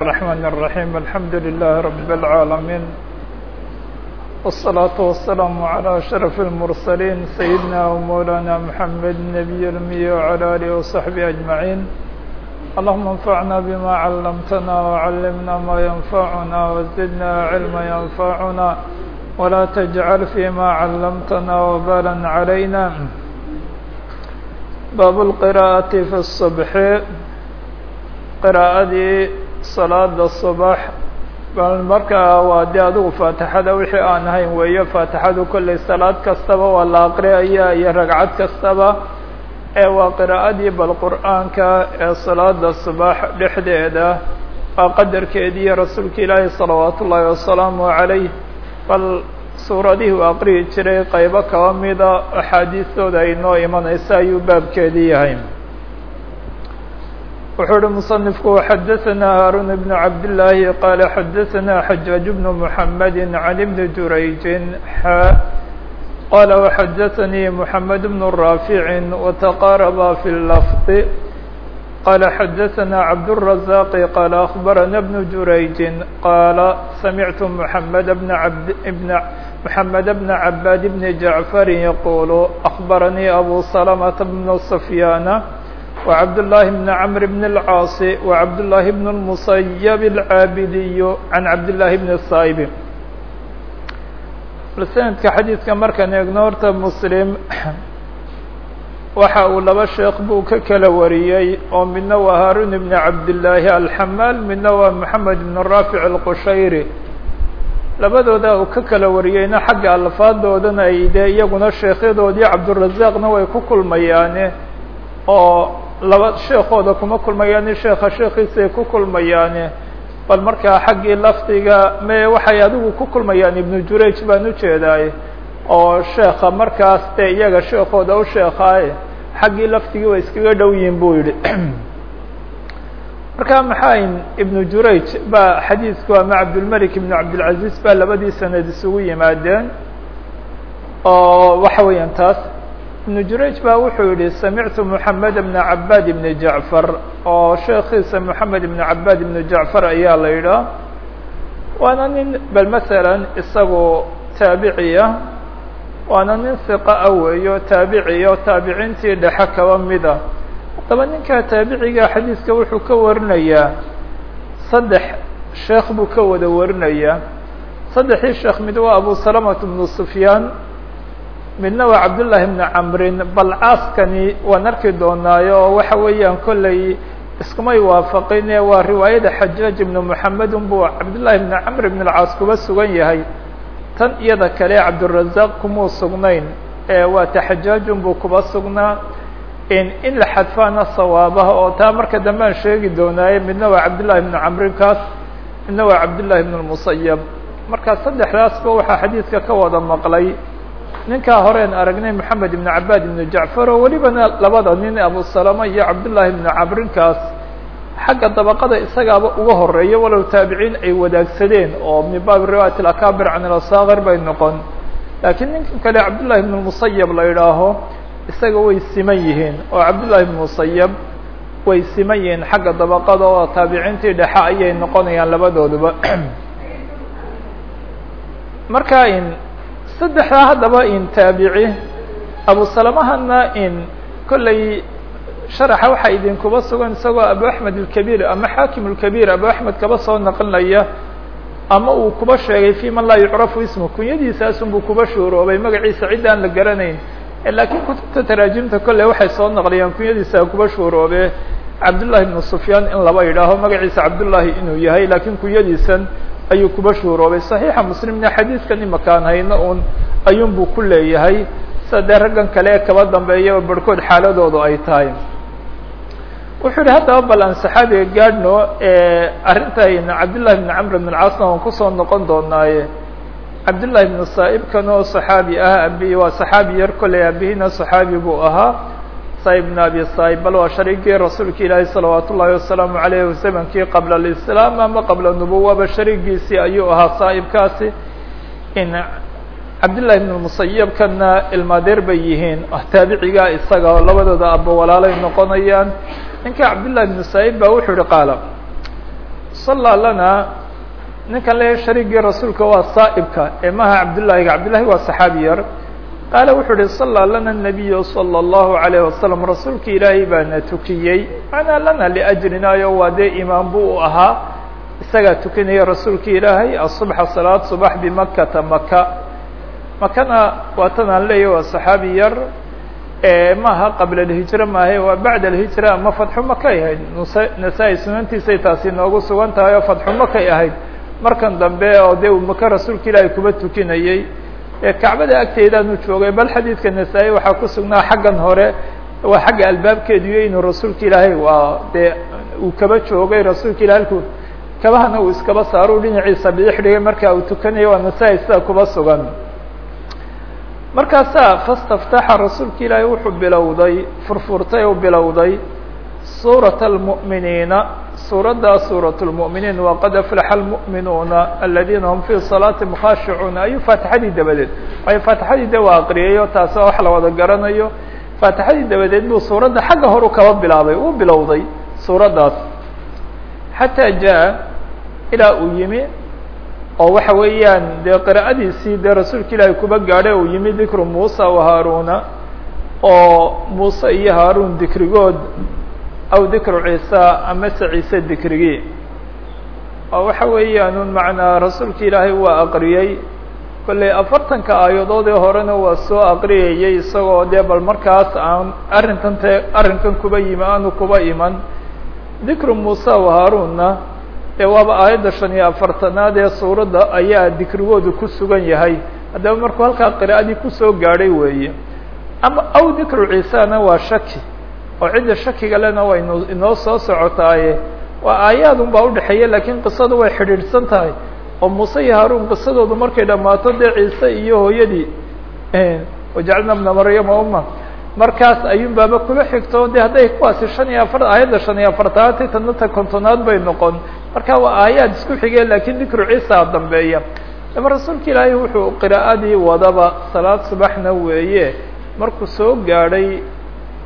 الرحمن الرحيم الحمد لله رب العالمين والصلاة والسلام على أشرف المرسلين سيدنا ومولانا محمد النبي الأمي وعلى آله وصحبه أجمعين اللهم انفعنا بما علمتنا وعلمنا ما ينفعنا وزدنا علما ينفعنا ولا تجعل فيما علمتنا وبالا علينا باب القراءة في الصبح qراءadii salaada subax. Bal markaa waa dee adigu faatixada wixii aan ahayn weeye faatixadu kolley salaad kastaba waa la aqriyaya iyo ragcad kastaba. Ee waa qiraa'adii bal qur'aanka ee salaada subax dhexdeeda qadarkeediiyo rasuulka ilaahi salawaatu ullaahi wasalaamu calayh. Bal suuradihii u aqrihi jiray qaybo kaba mida ah axaadiistooda ay noo imanaysa ayuu baabkeedii yahay wuxuu uhi مصنifku xadaثna hاrun بن cabd اللaahi qala xadaثna xajaaج بن محamedi عan بn jurayji qala وxadaثnii محamed بن raafici وتqاarba في الlفظ qala xadaثna cabdالرaزاq qala أخbarana بن jurayji qala samictu محamed بn bn محamed بn عabاd بn جaعفr yqul أخbaranii أbu سلمة بن سفyاn وعبد الله بن عمرو بن العاص وعبد الله بن المصيب العاabدي عن عبد الله بن الصايب سندka xadيiثka markaan eegno horta mسلم waxa uu laba sheekh buu ka kala wariyey oo midna waa hاrون بن عبد اللahi الحmاl midna waa محamed بن رافع الqشhayري labadooda uu ka kala wariyeyna xagga alفaadoodana ay de iyaguna sheekyadoodii cabdالرaزاqna way ku kulmayaane oo laba sheekooda kuma kulmayaani sheeka sheekiisa ay ku kulmayaane bal markaa xaggii lafdiga me waxay adigu ku kulmayaan ibnu jurayj baan ujeedaay oo sheeka markaas dee iyaga sheekooda u sheekaaye xaggii lafdigii way iskaga dhow yihiin buu yihi marka maxayn ibnu jurayj ba xadiidku ama cabdulmalik ibnu cabdilcaziz ba labadii sanad isugu yimaadeen oo waxa weeyaan taas ibnu jurayj ba wuxuu yihi samictu moxamed bna cabad ibni jacfar oo sheekiisa moxamed ibn cabad ibni jacfar ayaa la yidhaah waana nin bal masalan isagu taabiciya waana nin hiqa a weeyo taabiciya oo taabiciintii dhexe kaba mida haddaba ninkaa taabiciga xadiiska wuxuu ka warinayaa saddex sheekh buu ka wada warinayaa. Saddexdii sheekh mid waa abu salamata bnu sufyaan midna waa cabdullaahi bni camrin bal caaskani waan arki doonaayo oo waxa weeyaan kolley iskumay waafaqin ee waa riwaayada xajaaj ibnu moxamed unbuu cabdullaahi bni camr ibn alcaas kuba sugan yahay. Tan iyada kale cabdurazaaq kumuu sugnayn waa ta xajaaj unbuu kuba sugnaa. In la xadfaana sawaabaha oo taa marka dambe aan sheegi doonaaye midna waa cabdullahi bni camrin kaas midna waa cabdullaahi bn lmusayab marka saddexdaasba waxaa xadiidka ka wada maqlay ninkaa horeen aragnay moxamed ibn cabad ibn jacfar oo welibana labada nin abu salama iyo cabdullaahi ibn cabrinkaas xagga dabaqada isagaaba uga horreeya walow taabiciin ay wadaagsadeen oo min baabi riwaayat alakabir can alasakir bay noqon. Laakiin ninkan kale cabdullahi ibn musayab la idhaaho isaga way siman yihiin oo cabdullahi ibn musayab way siman yihiin xagga dabaqada oo taabiciintii dhexe ayay noqonayaan labadooduba. Marka in saddexdaa haddaba in taabici abu salamahana in kolley sharaxa waxaa idinkuba sugan isagoo abu axmed alkabiir ama xaakim alkabiir abu axmed kaba soo naqlinaya ama uu kuba sheegay fi man laa yucrafu ismu kunyadiisaasunbuu kuba shuuroobay. Magaciisa cid aan la garanayn. Laakiin kutubta taraajimta kolley waxay soo naqliyaan. Kunyadiisa kuba shuuroobe cabdullahi ibnu sufyaan in laba yidhaaho. Magaciisa cabdullaahi inuu yahay. Laakiin kunyadiisan ayuu kuba shuuroobay. صaxiixa muslimna xadiidkan imakaan hayno un ayuun buu ku leeyahay. Sida dee raggan kale ee kaba dambeeyaba barhkood xaaladoodu ay tahay. Wuxuu yihi haddaba bal aan saxaabiga gaadhno arrintan cabdullahi bn camr bn alcaasna waan ku soo noqon doonaaye. Cabdullahi bn saa'ibkan oo saxaabi ah abi waa saxaabi yar koley abihina saxaabi buu ahaa saib bn abi saib bal waa shariigii rasuulka ilaahi salawaat ullaahi wasalaamu aleyh zamankii qabla alislaam ama qabla nubuwaba shariigiisii ayuu ahaa saa'ibkaasi. In cabdullahi bn musayabkana ilmaadeer bay yihiin taabiciga isaga oo labadooda aba walaalay noqonayaan. Ninka cabdullahi bn saib ba wuxuu yihi qaala. Sallaa lana ninkan le shariigii rasuulka waa saa'ibka ee maha cabdullaahiga cabdullahi waa saxaabi yar qaala wuxuu uhi sallaa lana nabiyu salى اllahu alayh wasalam rasuulka ilaahay baana tukiyey. Macnaa lana liajrinaayo waa dee imaam bu u ahaa. Isagaa tukinaya rasuulka ilaahay asubxa salaad subax bimakata maka makana waa tan aan leeyahy waa saxaabi yar. Maaha qabla alhijra maahe waa bacda alhijra ama fadxu makay ahayd nasaa-i sunantiisay taasi noogu sugan tahay oo fadxu makay ahayd markan dambe oo dee uu maka rasuulka ilaahay kuba tukinayey kacbada agteedaanu joogay bal xadiidka nasaa-i waxaa ku sugnaa xaggan hore waa xagga albaabkeeduyo inuu rasuulka ilaahay waa dee uu kaba joogay rasuulka ilahay alku kabahana uu iskaba saaro u dhinaciisa bidix dhigay marka uu tukanayo waa nasaa-i sida kuba sugan. Markaasaa fastaftaxa rasuulka ilaahay wuxuu bilowday furfurtay u bilowday suurata almu'miniina suuraddaa suurat lmu'miniin waqad aflaxa almu'minuuna aladiina hum fii salaatihim khaashicuuna ayuu faatixadii dabadeed waayo faatixadii de waa aqriyayo taasi waa wax la wada garanayo. Faatixadii dabadeed buu suuradda xagga horu kaba bilaabay uu bilowday suuraddaas. Xataa jaa ilaa uu yimi oo waxa weeyaan dee qira'adiisii dee rasuulka ilaahay kuba gaadhay uu yimi dikru muusa wa haaruuna oo muuse iyo haaruun dikrigood aw dikru ciisa amase ciise dikrigii oo waxa weeyaan macnaa rasuulka ilaahay waa aqriyey kolley afartanka aayadoodee horena waa soo aqriyayey isagoo dee bal markaas aan arrintan te arrinkan kuba yimi aanu kuba iman dikru muuse wa haaruunna ee waaba aayadda shan iyo afartanaad ee suuradda ayaa dikrigoodu ku sugan yahay haddaba markuu halkaa qira'adii ku soo gaadhay weeye ama aw dikru ciisana waa shaki oo cidda shakiga lena way no inoo soo socotaaye. Waa aayaad un baa udhexeeya laakiin qisadu way xidhiidhsan tahay. Oo muuse iyo haaruun qisadoodu markay dhammaato dee ciise iyo hooyadii wajacalna bna maryama uma markaas ayuun baaba kuba xigto de hadday kuwaasi shan iyo afar aayadda shan iyo afartanaadti tanata kontonaad bay noqon. Marka waa aayaad isku xigeen lakiin dikru ciisa dambeeya. Ama rasuulka ilaahay wuxuu qiraa'adii wadaba salaad subaxna weeye markuu soo gaadhay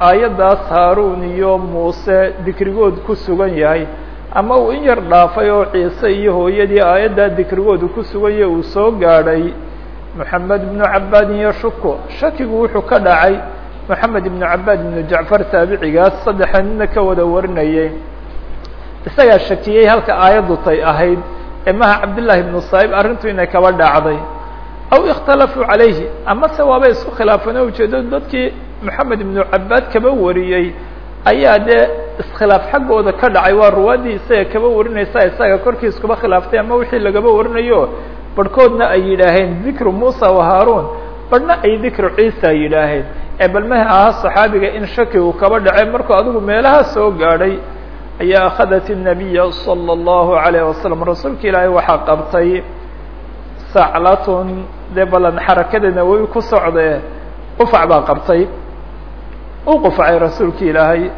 aayaddaas haaruun iyo muuse dikrigood ku sugan yahay ama uu in yar dhaafay oo ciise iyo hooyadii aayaddaa dikrigoodu ku sugan yahay uu soo gaadhay moxamed ibnu cabaadin iyo shuko shakigu wuxuu ka dhacay moxamed ibnu cabaad ibnu jacfar taabicigaas saddexa nina ka wada warinayay. Isagaa shakiyey halka aayaddu tay ahayd ee maha cabdillaahi ibnu saa'ib arrintu inay kaba dhacday aw ikhtalafuu calayhi amase waaba isku khilaafeen oo ujeedo dadkii moxamed ibnu cabaad kaba wariyey ayaa dee iskhilaaf xaggooda ka dhacay waa ruwaaddii isaga kaba warinaysa isaga korkiis kuba khilaaftay ama wixii lagaba warinayo barhkoodna ay yidhaaheen dikru muusa wa haaruun barhna ay dikru ciisa yidhaaheen ee balmaha ahaa saxaabiga in shaki uu kaba dhacay markuu adigu meelaha soo gaadhay ayaa akhadat الnabiya salى الlahu عalayه wasalam rasuulka ilaahay waxaa qabtay saclatun dee balan xarakadeena way ku socdee qufac baa qabtay u qufacay rasuulka ilaahay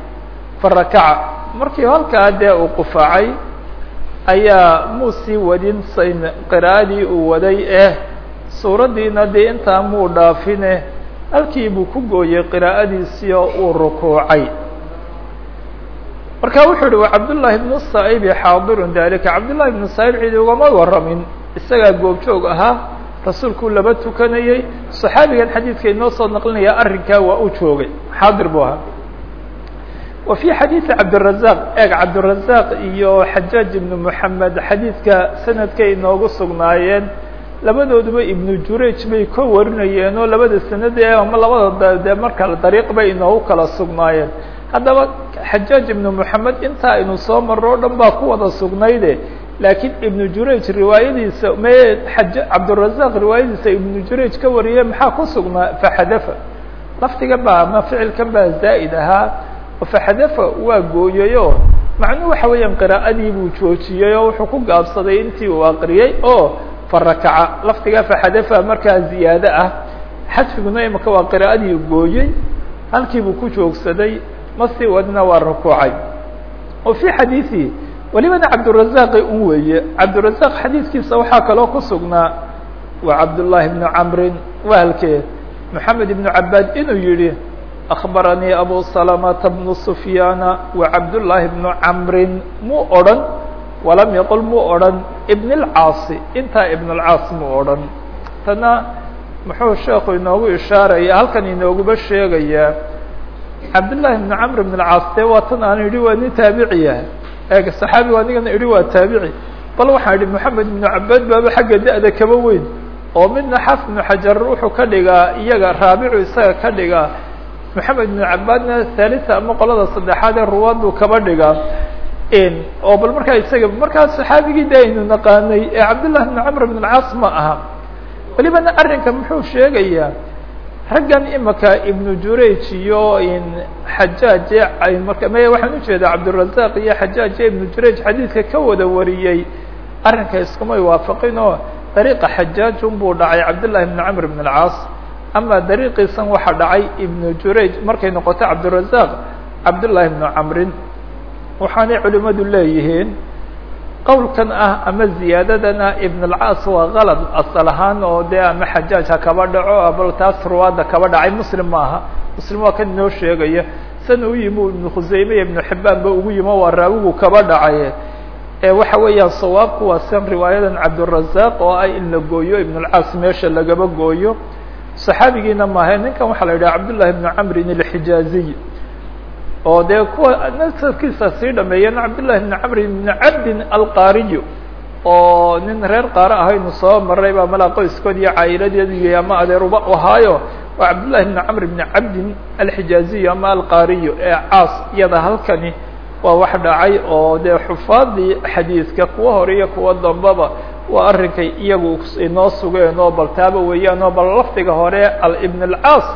farakaca markii halkaa dee uu qufacay ayaa muu sii wadin sayn qira'adii uu waday eh suuraddiina dee intaa muu dhaafine halkii buu ku gooyey qiraa'adiisii oo uu rukuucay. Marka wuxuu uhi wa cabdullaahi ibnu saa'ibi xaadirun dalika cabdullahi ibnu saa'ib cidi ugama waramin isagaa goobjoog ahaa rasuulkuu laba tukanayey saxaabigan xadiidka inoo soo naqlinaya arrinkaa waa u joogay. Xaadir buu ahaa. Wa fii xadiidi cabdirazaq eeg cabdirazaq iyo xajaaj ibnu moxamed xadiidka sanadkay inoogu sugnaayeen. Labadooduba ibnu juraj bay ka warinayeen oo labada sanad ee ama labada dee marka dariiq bay inoogu kala sugnaayeen. Haddaba xajaaj ibnu moxamed intaa aynu soo marro o dhan baa ku wada sugnayde laakiin ibnu juraj riwaayadiisa me aj cabdirazaq riwaayadiisa ibnu juraj ka wariye maxaa ku sugnaa? Faxadafa lafdiga baa ama ficilkan baa zaa'id ahaa. Faxadafa waa gooyayoo macnuhu waxa weeyaan qiraa'adii buu joojiyey oo wuxuu ku gaabsaday intii uu aqriyey oo farakaca lafdiga faxadafa markaa ziyaado ah. Xadfiguna imaka waa qiraa'adii gooyey halkii buu ku joogsaday. Masii wadina waa rukuucay. O fii xadiiثi welibana cabdirazaqi un weeye cabdirazaq xadiidkiisa waxaa kaloo ku sugnaa waa cabdullaahi bnu camrin wahalkee moxamed ibnu cabaad inuu yihi akbaranii abu salamata bnu sufyaana wa cabdullaahi bnu camrin muu odrhan walam yaqul muu odhan ibn اlcaasi intaa ibn اlcaas muu odhan tana muxuu sheeku inoogu ishaaraya halkan inooguba sheegayaa cabdالlahi بn cmr بn اlcaas dee waa tan aan idhi waa nin taabiciya eeg saxaabigu anigana idhi waa taabici. Bal waxaa idhi moxamed ibnu cabaad baaba xagga da-da kaba weyn. Oo midna xaf ibnu xajar wuxuu ka dhigaa iyaga raabicu isaga ka dhigaa. Moxamed ibnu cabaadna thalitha ama qolada saddexaad ee ruwaad buu kaba dhigaa. Oo bal markaa isaga markaa saxaabigii de aynu naqaanay ee cabdillah ibnu camr ibn اlcaas ma aha. Welibana arrinka muxuu sheegayaa raggan imika ibnu jurayj iyo xajaaj ee marka maya waxaan u jeedaa cabdirazaaq iyo xajaaj ee ibnu jurayj xadiidka ka wada wariyey. Arrinka iskumay waafaqin oo dariiqa xajaaj unbuu dhacay cabdillahi bn camr bn alcaas ama dariiqiisan waxaa dhacay ibnu jurayj markay noqoto cabdirazaaq cabdullaahi bnu camrin. Waxaanay culimadu leeyihiin qowlkan ah ama ziyaadadana ibn اlcaas waa kalad asal ahaan oo dee ama xajaaj ha kaba dhaco bal taas ruwaadda kaba dhacay muslim ma aha muslim waa kan inoo sheegaya sana u yimi ibnu khuseyme iyo ibnu xibaan ba ugu yimo waa raawigu kaba dhacay ee waxa weeyaan sawaabku waa san riwaayadan cabdالrazaq oo ah in la gooyo ibn اlcaas meesha lagaba gooyo saxaabigiina maahe ninkan waxaa la yidhaha cabdالlahi bn camrin اlxijaaziy oo dee kuwa nasabkiisa sii dhameeyana cabdالlahi بn cmr بn cabdin alqariyo oo nin reer qaaro ahaynu soo maray baa malaa qoyskood iyo caayiladeedi ama adeeruba ahaayo waa cabdالlahi بn cmr بn cabdin alxijaaziyo ama alqariyo ee caas iyada halkani waa wax dhacay oo dee xufaadii xadiidka kuwa hore iyo kuwa dambaba waa arrinkay iyagu inoo sugeen oo bal taaba weeyaan oo bal lafdiga hore ibn اlcaas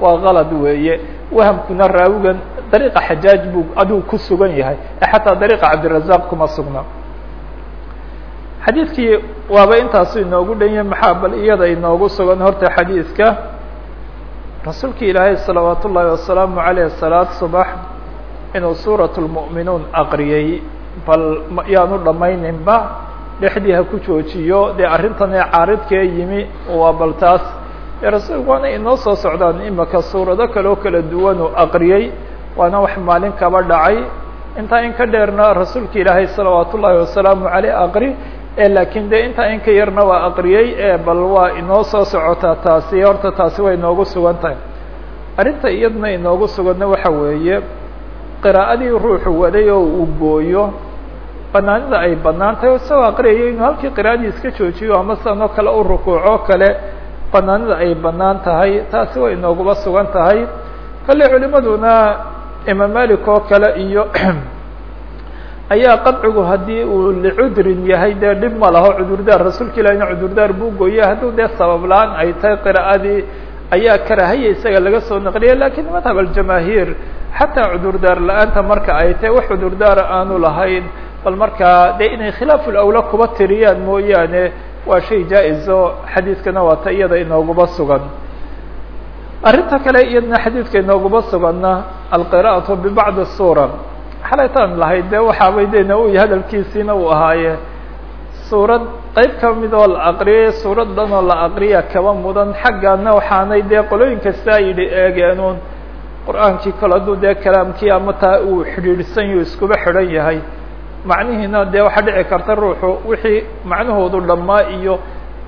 waa kalad weeye wahamkuna raawigan dariiqa xajaaj buu aduu ku sugan yahay. Xataa dariiqa cabdirazaq kuma sugna xadiidkii waaba intaasu inoogu dhan yahay maxaa bal iyada inoogu sugan horta xadiidka rasuulka ilaahay salawaat ullaahi wasalaamu aleyh salaad subax inuu suurat lmu'minuun aqriyey bal yaanu dhamayninba dhexdii ha ku joojiyo dee arrintan ee caaridkee yimi waa bal taas. Rasuulku waana inoo soo socdaan imaka suurado kale oo kala duwan uu aqriyey waana wax maalin kaba dhacay. Intaa in ka dheerna rasuulka ilaahay salawaat ullaahi wasalaamu aleyh aqri laakiin de intaa in ka yarna waa aqriyey ee bal waa inoo soo socotaa taasi horta taasi way inoogu sugan tahay. Arrinta iyadna inoogu suganna waxa weeye qiraa'adii ruuxu waday oo uu gooyo banaanida ay bannaan tahay isagoo aqriyayo inuu halkii qiraa'adii iska joojiyo ama sidan kale u rukuuco kale banaanida ay bannaan tahay taasi way inooguba sugan tahay. Kale culimaduna imaam malik oo kale iyo ayaa qadcigu haddii uu licudrin yahay dee dhib ma laho. Cudurdaar rasuulka ilahina cudurdaar buu gooyey. Hadduu dee sabab la'aan ay tahay qiraa'adii ayaa karahaya isaga laga soo naqliya laakiin madhab aljamaahiir xataa cudurdaar la'aanta marka ay tahay wax cudurdaara aanu lahayn. Bal markaa dee inay khilaafu lawla kuba tiriyaan mooyaane waa shay jaa-izo xadiidkana waa ta iyada inooguba sugan arrinta kale iyadna xadiidka inooguba suganna alqira'atu bibacdi sura xalaytaan lahayd dee waxaabay de nawowi hadalkiisiina uu ahaaye. Suurad qeyb ka mid oo la aqriyay suuraddan oo la aqriya kaba mudan. Xaggana waxaanay dee qolooyin kastaa yidhi eegeenuun. Qur'aankii kale hadduu dee kalaamkii ama uu xidhiidhsan yahu iskuba xidhan yahay. Macnihiina dee waxaa dhici karta ruuxu wixii macnahoodu dhammaa iyo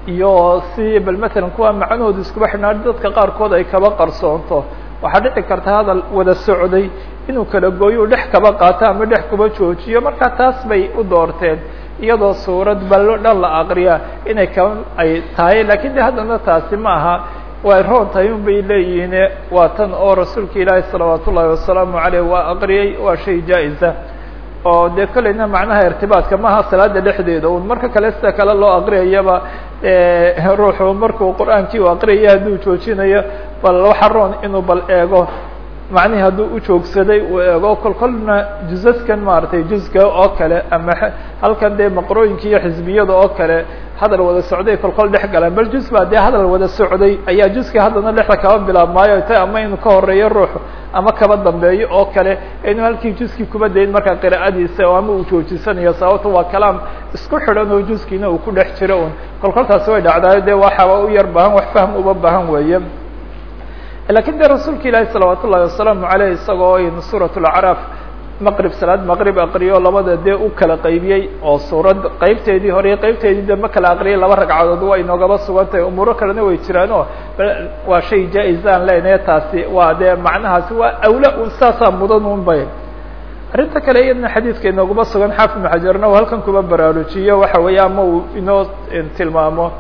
iyo si bal matalan kuwa macnahoodu iskuba xidhnaa dadka qaarkood ay kaba qarsoonto. Waxaa dhici karta hadal wada socday inuu kala gooyo u dhex kaba qaato ama dhex kuba joojiyo marka taas bay u doorteen. Iyadoo suurad ballo dhan la aqriya inay kaba ay tahay laakiin de haddana taasi ma aha. Way roon tahay un bay leeyihiin waa tan oo rasuulka ilaahi salawaat ullaahi wasalaamu aleyh waa aqriyey waa shay jaa-isa. Oo dee kolleyna macnaha irtibaadka maaha salaada dhexdeeda un marka kale sida kale loo aqriyayaba ruuxu markuu qur'aankii u aqriyaya hadduu joojinayo bal waxa roon inuu bal eego macnihii hadduu ujoogsaday uu eego kol kolna jusaskan maaragtay juska oo kale ama halkan dee maqrooyinka iyo xisbiyada oo kale hadal wada socday kol dhex galaan bal jus baa dee hadal wada socday ayaa juska haddana dhexda kaba bilaabmaayo ta ama inuu ka horeeyo ruuxu ama kaba dambeeyo oo kale inuu halkii juskii kuba dayn markaa qiraa'adiisa oo ama uu joojisanayo sababto waa kalaam isku xidhan oo juskiina uu ku dhex jiro un kol koltaasi way dhacdaayo dee waxaaba u yar baahan wax fahm uba baahan weeye laakiin de rasuulka ilaahi salawaat ullahi wasalaamu aleyh isagoo in suurat lacraaf maqrib salaad maqrib aqriyo labada dee u kala qaybiyey oo suurad qeybteedii hore iyo qeybteedii dambe kala aqriyay laba ragcadood waa inoogaba sugan tahay umuuro kalena way jiraan oo waa shay jaa-izaan leenahe taasi waa dee macnahaasi waa awla saasaa mudan un arrinta kale iyadna xadiidka inooguma sugan xaafid ibnu xajarna uu halkan kuba baraarujiyo. Waxa weeye uu inoo tilmaamo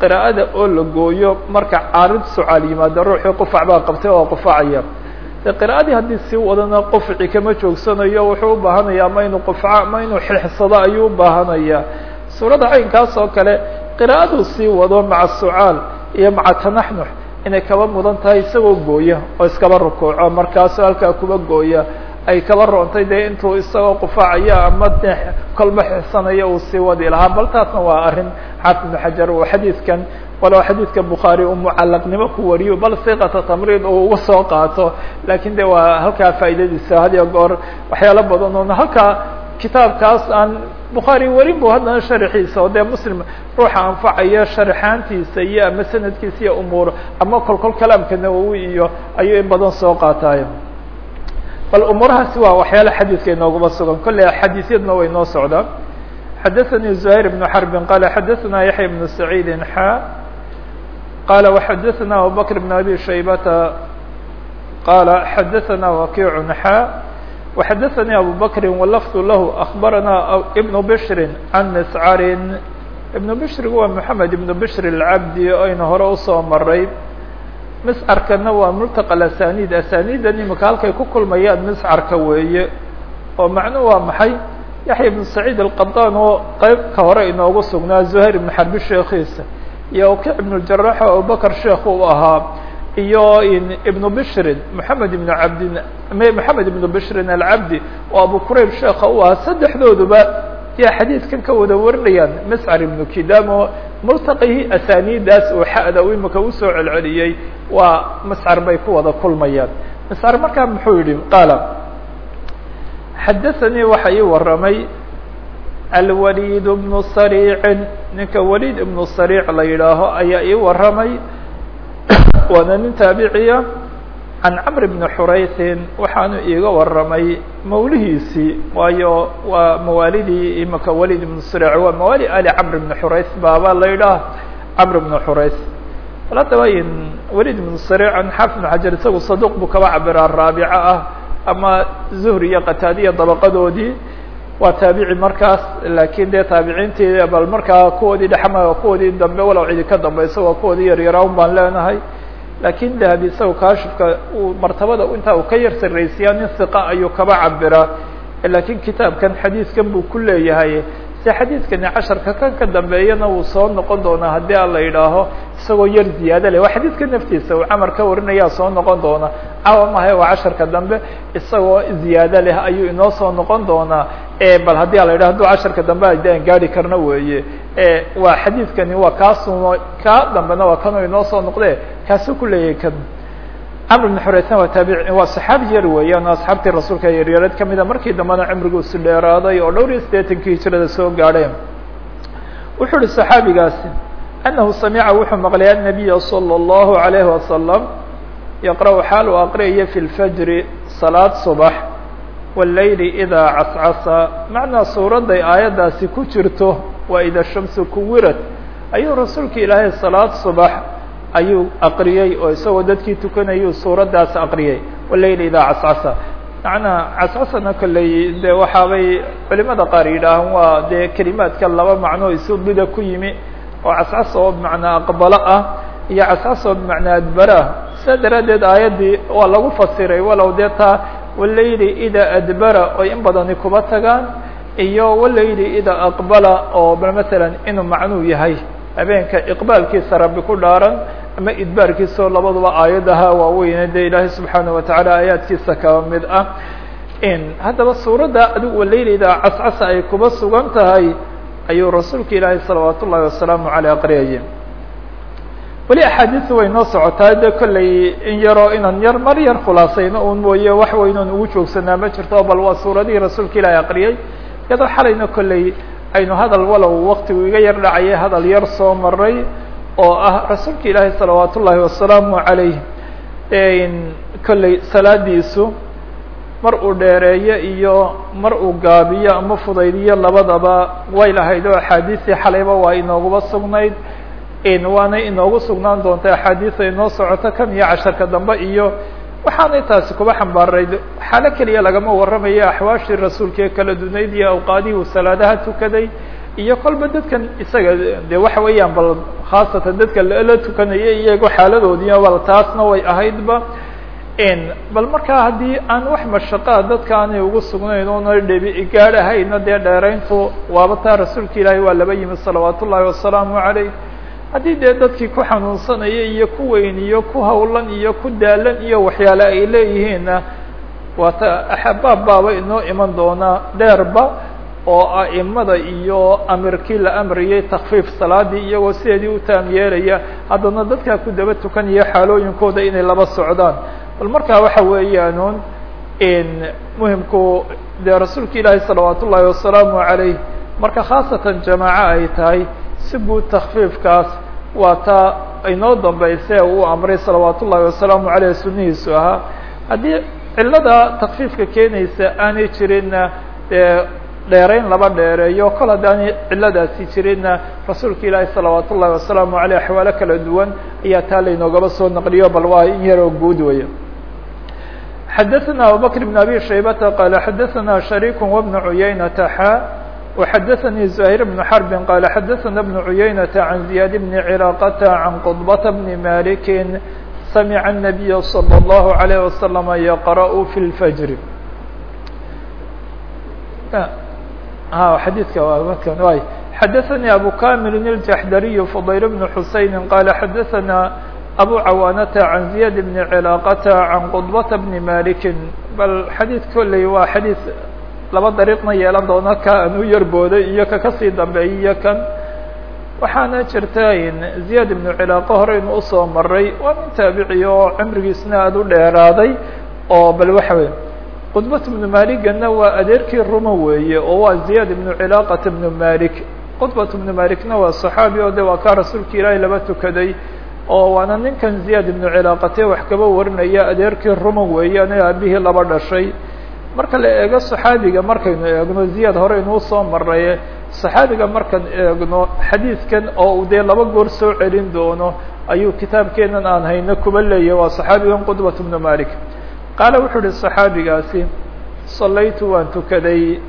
qiraa'ada oo la gooyo marka caarid sucaal yimaado ruuxii qufac baa qabtay oo qufacaya de qira'adii haddii sii wadana qufci kama joogsanayo wuxuu u baahanaya ama inuu qufco ama inuu xilxisado ayuu u baahanaya. Suuradda caynkaas oo kale qira'aduu sii wado maca sucaal iyo maca tanaxnux inay kaba mudan tahay isagoo gooya oo iskaba rukuuco markaasu halkaa kuba gooya ay kaba roontay dee intuu isagoo qufacaya ama de kolba xixsanaya uu sii wadi lahaa. Bal taasna waa arrin xaafid ibnu xajar uu xadiidkan walow xadiidka bukhaari uu mucalaqnimo ku wariyo bal siqata tamriid uu uga soo qaato. Lakin de waa halkaa faa'iidadiisa. Had iyo goor waxyaalo badan oona halkaa kitaabkaas aan bukhaari warin bu haddana sharxiisa oo dee muslim ruuxa anfacaya sharxaantiisa iyo ama sanadkiisa iyo umuur ama kolkol kalaamka nawowi iyo ayuu badan soo qaataay bal umuurahaasi waa waxyaala xadiidka inooguma sugan kolley xadiisyadna way noo socdaan xadaثnي زهير بن حرب qال xadaثna yaحyى بن سعيid xا qال وxadaثna abubكر بن أbي شhaybة qال xadaثna وkiع xا وxadaثnي أbو بكر واللفظ lah أخبرna بن بشر عن مسcr بن بشhrigu waa محamed بن بشhr الcabdi aynu hore usoo maray miscarkana waa multaqa asaaniid asaaniidan imika halkay ku kulmayaan miscarka weeye oo macnuhu waa maxay? Yaxya ibnu saciid alqadaan oo qeyb ka hore inoogu sugnaa zuhayr ibnu xarbi sheekhiisa iyo ukic ibnuljaraax oo abubakar sheekh uu ahaa iyo ibnu bishrin maxamed ibnu cabdin maxamed ibnu bishrin alcabdi oo abu qurayb sheekha u ahaa saddexdooduba yaa xadiidkan ka wada warinayaan mascar ibnu kidamo multaqihii asaniidaas oo xada imika u soo celceliyey waa mascar bay ku wada kulmayaan. Mascar markaa muxuu yihi qaala xadaanii waxa ii waramay alwaliid bnu sariicin. Ninka waliid ibnu sariic la yidhaaho ayaa ii waramay waana nin taabiciya can camr bni xuraysin waxaanu iiga waramay mawlihiisii waayo waa mawaalidii imika walid ibnu sariic waa mawaali ali camr bni xurays baaba la yidhaah camr bni xurays haddaba walid ibnu sariican xaafid ibnu xajar isagu saduq buu kaba cabiraa raabica ah ama zuhri iyo qataadiya dabaqadoodii waa taabici markaas laakiin dee taabiciintii bal markaa kuwoodii dhexma kuwoodii dambe walow cidi ka dambaysa waa kuwoodii yaryara un baan leenahay laakiin dahabi isaga kaashifka martabada intaa uu ka yar sarraysiyaa nin hiqa ayuu kaba cabiraa laakiin kitaabkan xadiiskan buu ku leeyahay. Se xadiidkani casharka kan ka dambeeyana wuu soo noqon doonaa haddii a la yidhaaho isagoo yar ziyaado leh. Waa xadiidka naftiisa uu camar ka warinayaa soo noqon doona. Cawa mahay waa casharka dambe. Isagoo ziyaado leh ayuu inoo soo noqon doonaa. Bal haddii a la yidhaho hadduu casharka dambe adaan gaari karna weeye. Waa xadiidkani waa kaasuno kaa dambena waa kanuu inoo soo noqde kaasuu ku leeyahay kan camr bn xuraysan waa taabici waa saxaabi yar weeyaan o asxaabtii rasuulka yaryareed kamida markii dambena cimrigiisu dheeraaday oo dhowr iyo siddeetankii hijrada soo gaadheen wuxuu uhi saxaabigaasi anahu samica wuxuu maqlay annabiya salى اllahu عalayhi wasalam yaqra' xaal uu aqriyayo fi lfajri salaad subax wاleyli idaa cascasa macnaa suuradday aayaddaasi ku jirto waa ida shamsu kuwirad ayuu rasuulka ilaahay salaad subax ayuu aqriyey oo isagoo dadkii tukanayuu suuraddaas aqriyey waleyl idaa cascasa macnaa cascasana kolley dee waxaabay culimada qaar yidhaahaan waa dee kelimaadka laba macnoo isu bida ku yimi oo cascas oo bimacnaa aqbalo ah iyo cascas oo bimacnaa adbara sidaa daraaddeed aayaddii waa lagu fasiray walow dee taa idaa adbara oy in badani kuba tagaan iyo waleyli idaa aqbala oo masalan inuu macnuu yahay. Habeenka iqbaalkiisa rabbi ku dhaaran ama idbaarkiisa oo labaduba aayadaha waaweyne dee ilaahay subxaana watacaala aayaadkiisa kaba mid ah haddaba suuradda adigu waleyleyda cascasa ay kuba sugan tahay ayuu rasuulka ilaahay salawaat ullahi wasalaamu aleyh aqriyayay weli axaadiisu way noo socotaa de kolley in yaroo inaan yar mar yar khulaasayno un mooye wax weynoon ugu joogsanaa ma jirto bal waa suuradihii rasuulka ilaahay aqriyay. Iyadoo xalayna kolley aynu hadal walow waktigu iga yar dhacaya hadal yar soo maray oo ah rasuulka ilaahi salawaat ullaahi wasalaamu عalayh kolley salaadiisu mar uu dheereeyo iyo mar uu gaabiyo ama fudaydiyo labadaba way lahayd oo axaadiistii xalayba waa inooguba sugnayd waanay inoogu sugnaan doonta axaadiisa inoo socoto kan iyo casharka dambe iyo waxaanay taasi kuba xambaarayd xaalo keliya lagama warramayo axwaashii rasuulka ee kala dunayd iyo awqaadihii uu salaadaha tukaday iyo kolba dadkan isaga de waxa weeyaan bal khaasatan dadka la tukanaya iyago xaaladoodii bal taasna way ahaydba bal markaa haddii aan wax mashaqaa dadka ugu sugnayn oona dhebi gaadhahayna dee dheerayntu waaba taa rasuulka ilaahay waa laba yimid salawaat wasalaamu calayh haddii dee dadkii ku xanuunsanaya iyo ku weyn iyo ku hawlan iyo ku daalan iyo waxyaale ay leeyihiinna waata axabaab baaba inoo iman doonaa dheerba oo a'imada iyo amirkii la amriyay takfiif salaadii iyagoo sideedii u taam haddana dadkaa ku daba tukanaya xaalooyinkooda inay laba socdaan. Bal markaa waxa weeyaanuun muhimku dee rasuulka ilaahi salawaat ullaahi wasalaamu calayh marka khaasatan jamaaco ay tahay si guud takfiifkaas waa taa inoo dambayse uu amray salawaat ullaahi wasalaamu caleyh sunihiisu ahaa. Haddii cilada takfiifka keenaysa aanay jirinna dee dheerayn laba dheereeyo kol haddaanay ciladaasi jirinna rasuulka ilaahi salawaat ullahi wasalaamu aleyh axwaalo kala duwan ayaa taa laynoogaba soo naqliyo bal waa in yaroo guud weya xadaثna abubakr بn abi shaybata qala xadaثna shariik wbn cuyaynata xa وxadaثnي زahير بن xرب qال xadaثna بن عuyaynة عن زiyاad بن cلاaqة عن qطبة بن مالك samع النبي صلى الله عليه وسلم يqرأ في الفجر xadيثka y xadaثnي أbو كامل الجحdري فضyل بن حuسين qال xadaثna أbو cawاnة عن زiyاad بن cلاaqة عن qطبة بن مالك bal xadيث koley waa xadيث laba dariiqna yeelan doona ka aan u yarbooday iyo ka kasii dambeeyay iyo kan waxaana jirta ziyaad ibnu cilaaqo horeynu usoo maray waa nin taabici oo cimrigiisna aada u dheeraaday oo bal waxa wey qudbat ibnu maligana waa adeerkii ruma weeye oo waa ziyaad ibnu cilaaqat ibnu malik. Qudbat ibnu malikna waa saxaabi oo de waa kaa rasuulka ilaahay laba tukaday oo waana ninkan ziyaad ibnu cilaaqate wax kaba warinaya adeerkii ruma weeye ana aabihii laba dhashay. Marka la eego saxaabiga markaynu eegno ziyaad hore inuu soo maray saxaabiga markan eegno xadiidkan oo uu dee laba goor soo celin doono ayuu kitaabkeenan aan hayno kuba leeya waa saxaabigan qudbat ibnu malik qaala wuxuu uhi صaxaabigaasi salaytu waan tukaday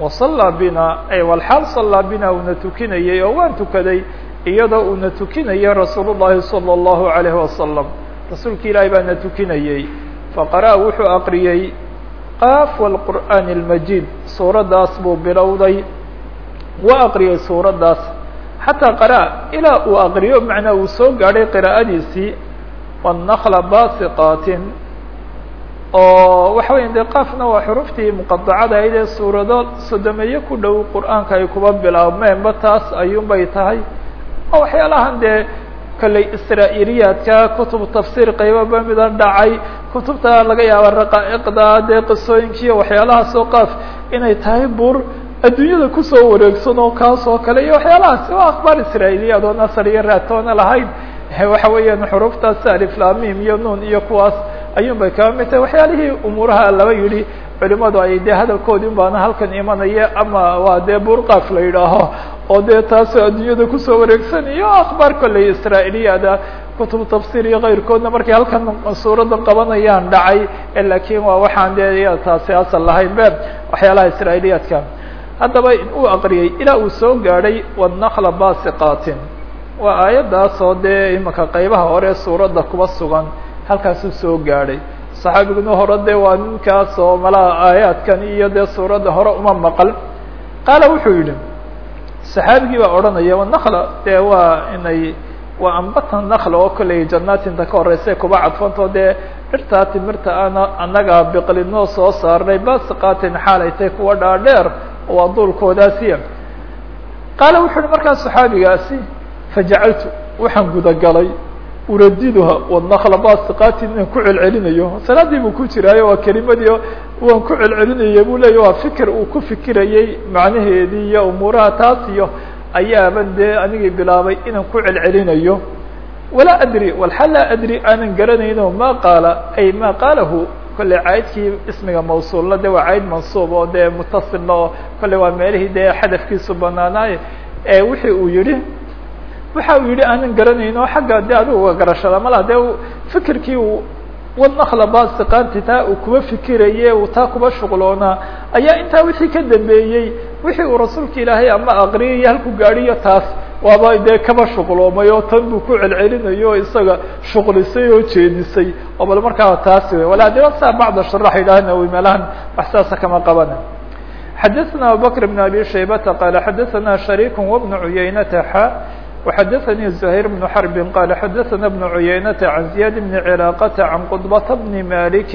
wasallaa bina walxaal sallaa bina uuna tukinayay oo waan tukaday iyadoo uuna tukinayay rasuul الlahi salى الlahu عalayه wasalam rasuulka ilaahi baana tukinayey faqara wuxuu aqriyey qaaf wاlqur'aan اlmajid suuraddaas buu bilowday waa aqriyay suuraddaas xataa qara ilaa uu aqriyo macnaa uu soo gaadhay qiraa'adiisii wالnakla basiqaatin oo waxa weya de qaafna waa xuruftii muqadacada ayd ee suurado sodomeeye ku dhow qur'aanka ay kuba bilaabmeenba taas ayuunbay tahay. Oo waxyaalahan dee kolley israa'iliyaadka kutub tafsiir qaybaba mida dhacay kutubta laga yaaba raqaa'iqda dee qisooyinkiiyo waxyaalahaas oo qaaf inay tahay buur adduunyada ku soo wareegsan oo kaas kale iyo waxyaalahaas waa akhbaar israa'iliyaad oo nasar iyo raatoona lahayn waxa weeyaan xuruftaas aliflamim iyo nun iyo kuwaas ayuun bay kaba mid tahay. Waxyaalihii umuuraha laba yidhi culimadu ay dee hadalkoodii baana halkan imanaya ama waa dee burqaaf la yidhaaho oo dee taasoo adduunyada ku soo wareegsan iyo akhbaar kolley israa'iliyaada kutub tafsir iyo kayrkoodna markay halkan suuradan qabanayaan dhacay laakiin waa waxaan dee taasi asal lahayn be waxyaalaha israa'iliyaadka haddaba uu aqriyay ilaa uu soo gaadhay wannakla basiqaatin waa aayaddaas dee imaka qaybaha hore suuradda kuba sugan halkaasuu soo gaadhay. Saxaabiguna hore dee waa ninkaas oo malaha aayaadkan iyo dee suuradda hore uma maqal. Qaala wuxuu yidhi saxaabigii baa odhanaya wanakla dee waa inay waa ambatan nakla oo kolley janaatinta ka horeysa kuba cadfanto dee dhirtaa timirta ana annaga biqlinoo soo saarnay basiqaatin xaalay tay kuwa dhaadheer waa duulkoodaasiya qaala wuxuu uhi markaa saxaabigaasi fajacaltu waxaan gudagalay uradiduha wanakla basiqaatin inaan ku celcelinayo. Salaadii buu ku jiraayo waa kelimadii waan ku celcelinaya buu leeya waa fikir uu ku fikirayey macnaheedii iyo umuuraha taas iyo ayaaban dee anigii bilaabay inaan ku celcelinayo. Walaa adri walxal laa adri aanan garanayno ma qaala ay ma qaalahu kolley caydkii ismiga mawsuulla de waa cayd mansuub oo dee mutasila oo kolley waa meelihii dee xadafkiisu banaanaaye wixii uu yihi waxa uu yidhi aanan garanayn oo xagga de aduga garashada mala de fikirkii u wadnakhlaba siqaanti taa uu kuba fikiraye uu taa kuba shuqloonaa ayaa intaa wixii ka dambeeyey wixii uu rasuulka ilaahay ama aqriyay halku gaadhiyo taas waaba dee kaba shuqloomay oo tan buu ku celcelinayay isaga shuqlisay oo jeedisay. Oo bal markaa taasi w wala deba saa bacda sharax idhaahna wy meelahan wax kama qabana xadaثna abubakr bn abi shaybata qaala xadaثana shariik wabn cuyaynataa xa وxadaثnي زhayr بن xرb qال xadaثna بن عuyaynة عan زiyاad بن cلاaqة عan qطبة بن mالك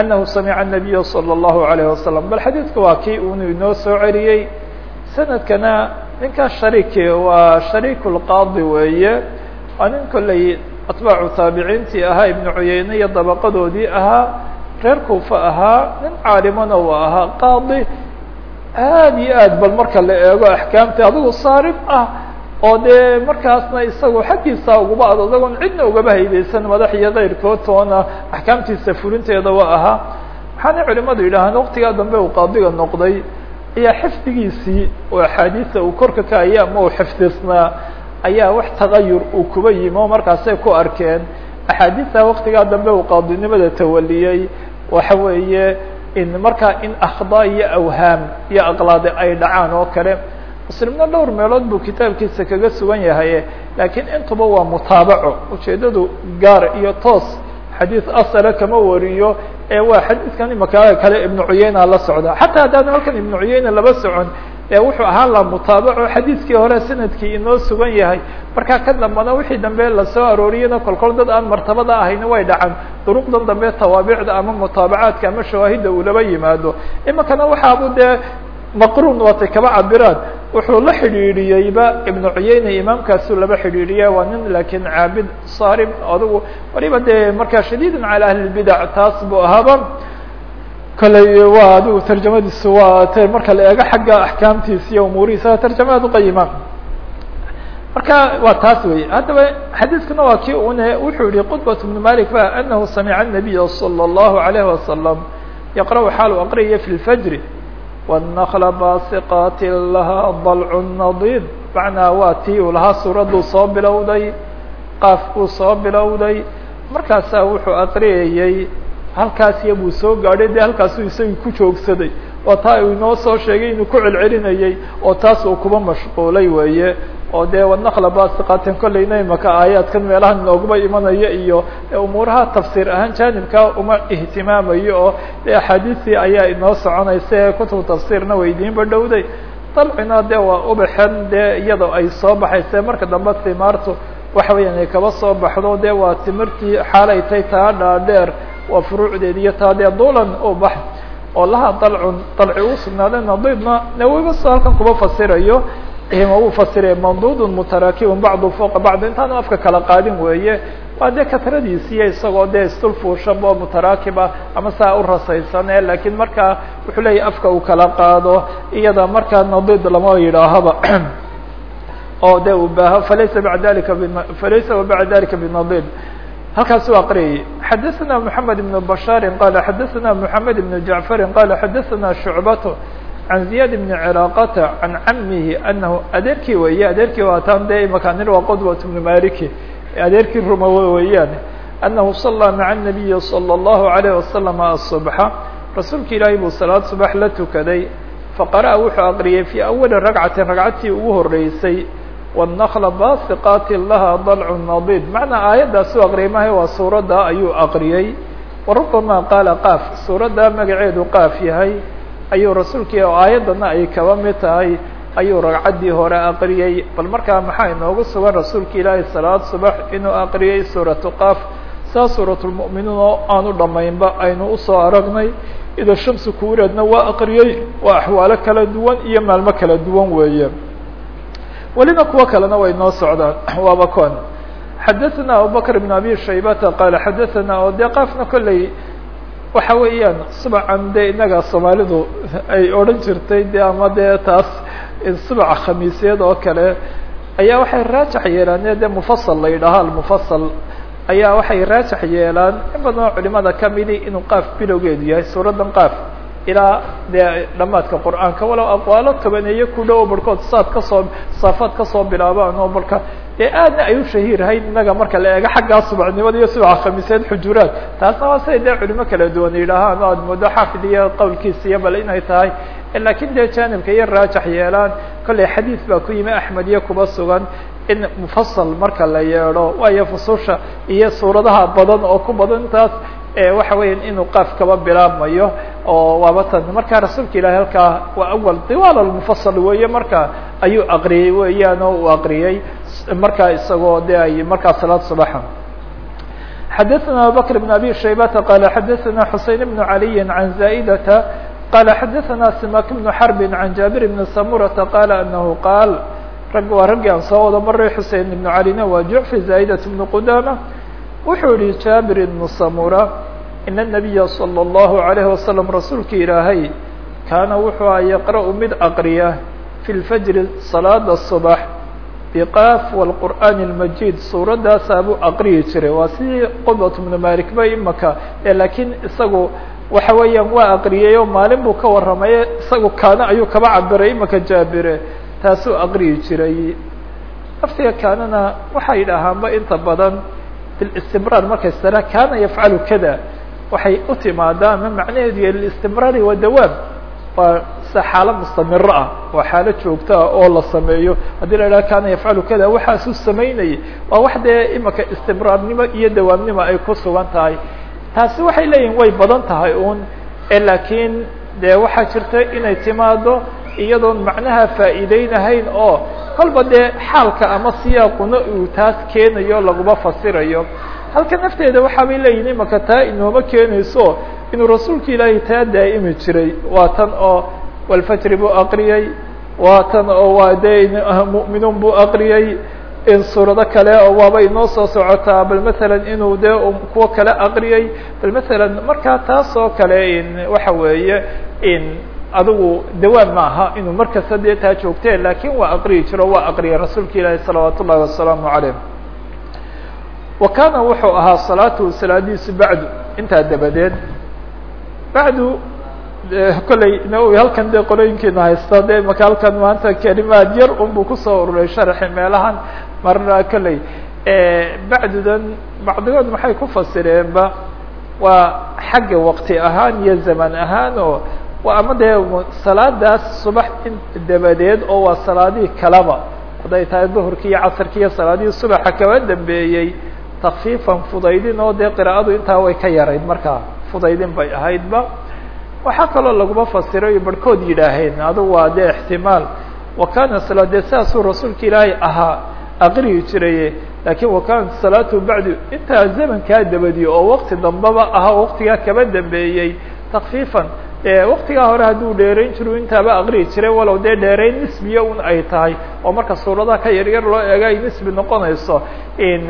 أنه samca النaبy صلى الlه عليه وsلم bal xadiidka waa kii unu inoo soo celiyey sanadkana ninkaa shariiki waa shariik الqاadi weeye waa nin kolley atbaacu taabiciintii ahaa iبn cuyayne iyo dabaqadoodii ahaa reer kuufa ahaa nin caalimana u ahaa qaadi aad iyo aad bal marka la eego axkaamta adigu saarib ah oo dee markaasna isagu xaggiisa ugaba ad adagoon cidna ugaba haydeysan madax iyo axkaamtiisa fulinteeda wa ahaa. Waxaanay culimadu yidhaahaan waqtigaa dambe uu qaadiga noqday ayaa xifdigiisii oo axaadiisa uu korka ka haya ama uu xifdisnaa ayaa wax tagayur uu kuba yimi markaasay ku arkeen axaadiista waqtigaa dambe uu qaadinimada tawaliyey waxa weeye in markaa in akhdaa iyo awhaam iyo aqlaade ay dhacaan oo kale muslimna dhowr meelood buu kitaabkiisa kaga sugan yahay laakiin intuba waa mutaabaco ujeedadu gaar iyo toos xadiid asala kama wariyo ee waa xadiidkan imaka kale ibnu cuyayna la socda. Xataa haddaan halkan ibnu cuyayna laba socon ee wuxuu ahaan laha mutaabaco xadiidkii hore sannadkii inoo sugan yahay. Markaa ka dambana wixii dambe la soo arooriyana kolkol dad aan martabada ahayna way dhacan duruqdan dambe tawaabicda ama mutaabacaadka ama shawaahidda uu laba yimaado. Imikana waxaabu dee maqruun waatay kaba cabiraan wuxuu la xidhiidhiyeyba ibnu cuyayne imaamkaasu laba xidhiidhiya waa nin laakiin caabid saarib adigu waliba dee markaa shadiidun cala ahli lbidac taas buu ahaaba kolley waa adigu tarjamadiisu waa t marka la eego xagga axkaamtiisa iyo umuurihiisa tarjama aad uqayima marka waa taas wey haddaba xadiiskuna waa kii une wuxuu yihi qudbat bnu malik ba anahu samica الnabiya salى الlahu عalayه wasalam yaqra' xaalu aqriyaya fi lfajri والنkل basiqat lahaa ضalc nadid macnaa waa tii uu lahaa suuraduu soo bilowday qaafkuu soo bilowday markaasaa wuxuu aqriyayey halkaas iya buu soo gaadhay de halkaasuu isagii ku joogsaday waa taa uu inoo soo sheegay inuu ku celcelinayey oo taas uu kuba mashquulay weeye. Oo dee wanakla basiqaten kolleyna imaka aayaadkan meelahan nooguma imanaya iyo umuuraha tafsiir ahaan jaanibka uma ihtimaamayo oo axaadiistii ayaa inoo soconaysa ee kutubu tafsiirna way dhowday. Dalcina de waa ubaxen dee iyadoo ay soo baxayse marka dambe timaartu waxa weeyaan ay kaba soo baxdo de waa timirtii xaalay taa dhaadheer waa furuucdeed iyo taa dee dulan ubax oo laha dalcun dalci uu sugnaaday nadiidna nawiba soo halkan kuba fasirayo uu fasiraya mandudun mutarakibun bacdu fوqa bacd intaanu afka kala qaadin weeye. Waa dee katradiisiiyo isagoo dee istulfuushab oo mutaraakib ah ama saa u rasaysane lakiin markaa wuxuu leeyahy afka uu kala qaado iyada markaa nadid lama yidhaahaba. Oo de u baaho falaysa baa dalika falaysa bacda dalika binadid halkaas u aqriyayay xadaثna mحamed بن bashاri qala xadaثna mحamed بن jaعfari qala xadaثna shucbato عن زiyاد بن cلاaqة عan camihi anahu adeerkii weeye adeerkii waataan de imakaanir waa qodwat بن maliki adeerkii ruma weeyaan anahu صalى mعa النabiyi صلى الlaهu عalيه وasلم الصبحa rasuulka ilaahay buu salaad subax la tukaday faqara'a wuxuu aqriyay fii awali ragcatin ragcadtii ugu horeysay والنkla basiqaati laha ضalc nadid macnaa aayaddaas u aqriyay maha waa suuradda ayuu aqriyey warubama qaala qaaf suuradda magaceedu qaaf yahay ayuu rasuulkii oo aayaddana ay kaba mid tahay ayuu ragcaddii hore aqriyey bal markaa maxaa inoogu sugan rasuulka ilaahay salaad subax inuu aqriyey suuratu qaaf saa suuratulmu'miniin oo aanu dhammaynba aynu usoo aragnay ida shamsu kuuraadna waa aqriyey waa axwaalo kala duwan iyo maalmo kala duwan weeye welina kuwo kalena way noo socdaan waaba kon xadaثna abubakr بn abi shaybata qaala xadaثna oo dee qaafna kolley waxa weeyaan subacan de inaga soomaalidu ay odhan jirtay de ama dee taas subaca khamiisyeed oo kale ayaa waxay raajax yeelaan de mufasal la yidhaaha almufasal ayaa waxay raajax yeelaan in badanoo culimada kamidi inuu qaaf bilowgeedu yahay suuraddan qaaf ilaa dee dhamaadka qur'aanka walow aqwaalo tobaneeye ku dhow barhkood saad ka soo saafaad ka soo bilaabaan oo marka dee aadna ay u shahiirhayn innaga marka la eego xaggaa subacnimada iyo subaca khamiiseed xujuraad taasna waa siday dee culimo kala duwan yidhaahaan o aad moodo xaafid iyo qowlkiisa inay tahay. Lakiin dee jaanibka iyo raajax yeelaan kollay xadiid baa ku yimi axmed iyo sugan in mufasal marka la yeedho waayo fususha iyo suuradaha badan oo ku badan intaas waxa weya inuu qaaf bilaabmayo oo waaba tan marka rasuulka ilahi halkaa waa awal diwaal almufasal weeye marka ayuu aqriyey weeyaan oo uu aqriyey markaa isagoo de ay markaa salaad subaxa xadaثna abubakr بn abi shaybata qala xadaثna xusein بn عaliyi عan zaئdata qala xadaثna simak بn xarbi عan jaabir بn samurata qala anahu qaal rag waa raggii aan soo wada maray xusein ibn calina waa jucfi zaa'idat bn qudama wuxuu yihi jaabir ibn samura in الnabiya salى الlahu عalayه wasalam rasuulka ilaahay kaana wuxuu a yaqra'u mid aqriya fi lfajri salaada subax biqaaf wاlqur'aan اlmajid suuradaasaa buu aqriyi jiray waa sidii qudbat bnu malik ba imaka lakiin isagu waxa weeyaan waa aqriyay oo maalin buu ka warramay isagu kaana ayuu kaba cabiray imaka jaabire taasuu aqriyi jiray laftiga kaanana waxay dhahaanba inta badan bilistimraar markay sara kaana yafcalu kada waxay u timaadaa ama macnaheedu ya listimraari waa dawaam waa se xaalo mustamiro ah waa xaalo joogto ah oo la sameeyo. Haddii la idhaha kaana yafcalu kada waxaasuu samaynayay. Waa wax dee imaka istimraarnimo iyo dawaamnimo ay ku sugan tahay. Taasi waxay leeyihiin way badan tahay un lakiin dee waxaa jirta inay timaado iyadoon macnaha faa'iideynahayn oo kolba dee xaalka ama siyaaquna uu taas keenayo laguma fasirayo halka nafteeda waxaabay leeyihiin imaka taa inooma keenayso inuu rasuulka ilaahay taa daa'imi jiray. Waa tan oo walfajri buu aqriyey waa tan oo waa dee mu'minuun buu aqriyey in suurado kale oo waaba inoo soo socotaa bal masalan inuu dee kuwo kale aqriyey bal masalan markaa taas oo kale waxa weeye adigu dawaam ma aha inuu markasta dee taa joogteen laakiin waa aqriyi jiro waa aqriyay rasuulka ilaahi salawaat wasalaamu calayh wa kaana wuxuu ahaa salaatuhu salaadiisu bacdu intaa dabadeed. Bacdu kolley nawowi halkan dee qolooyinkiina haysta de maka halkan maanta kelimaad yar un buu ku soo ururay sharxi meelahan marna kolley bacdudan bacdigood maxay ku fasireenba waa xagga waqti ahaan iyo zaman ahaan oo waa ama dee salaadaas subax dabadeed oo waa salaadihii kalaba. Hadday tahay duhurki iyo casarki iyo salaadihii subaxa kaba dambeeyey takfiifan fudaydin oo dee qiraa'adu intaa way ka yarayd markaa fudaydin bay ahaydba. Waxaa kaloo laguma fasiray barhkood yidhaaheen adugu waa dee ixtimaal. Wa kana sala dee sidaasuu rasuulka ilaahay ahaa aqriyi jiraye laakiin wa kanat salaatu bacdu intaa zamankaa dabadiyo oo waqti dambaba ahaa waqtigaa kaba dambeeyey takfiifan waktigaa hore hadduu dheerayn jiru intaaba aqriyi jiray walow dee dheerayn nisbiya un ay tahay oo marka suuradaha ka yaryar loo eega ay nisbi noqonayso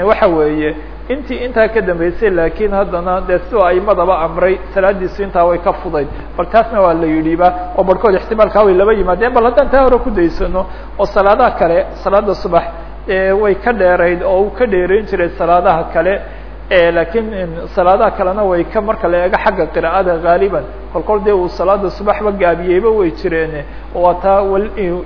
waxa weeye intii intaa ka dambeysay laakiin haddana dee sidoo aimadaba amray salaadiisu intaa way ka fudayd. Bal taasna waa la yidhiba oo barhkood ixtimaalkaa way laba yimaadeen. Bal haddaan taa hore ku daysano oo salaadaha kale salaada subax way ka dheerayd oo uu ka dheerayn jiray salaadaha kale lakiin salaadaha kalena way ka marka la eego xagga qira'ada gaaliban kolkol dee uu salaada subaxba gaabiyeyba way jireen waa taa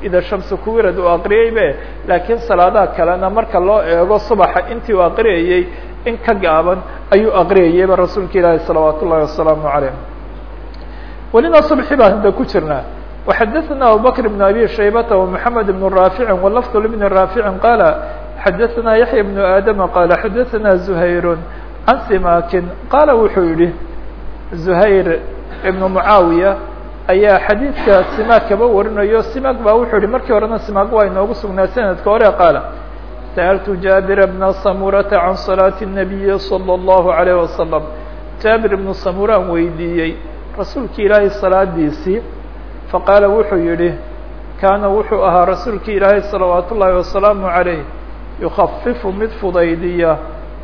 ida shamsu kuwirad uu aqriyeybe laakiin salaadaha kalena marka loo eego subaxa intii uu aqriyayey in ka gaaban ayuu aqriyayeyba rasuulka ilaahi salawaat ullahi wasalaamu calayh welina subxi baan hada ku jirnaa وxadثna abubكر بن abي شhaybة ومحamed بن rاafiع wlfظ لبن rاafiع qاla xadثna yaحyى بن آdم qala xadثna زhayr عan simakin qala wuxuu yihi زhayr iبن mعaawiية ayaa xadiidka simak kaba warinayo simak ba wuxuu yihi markii horena simak waa inoogu sugnaa sanadka hore qaala sألtu jaaبir بن samurةa عan صلاaة النabiyi صلى الlه عليه وasلم jaabir iبن samuraan weydiiyey rasuulki ilaahay salaadiisii faqaala wuxuu yihi kaana wuxuu ahaa rasuulki ilaahay salawaat ullaahi wasalaamu عalayh yukafifu mid fudaydiya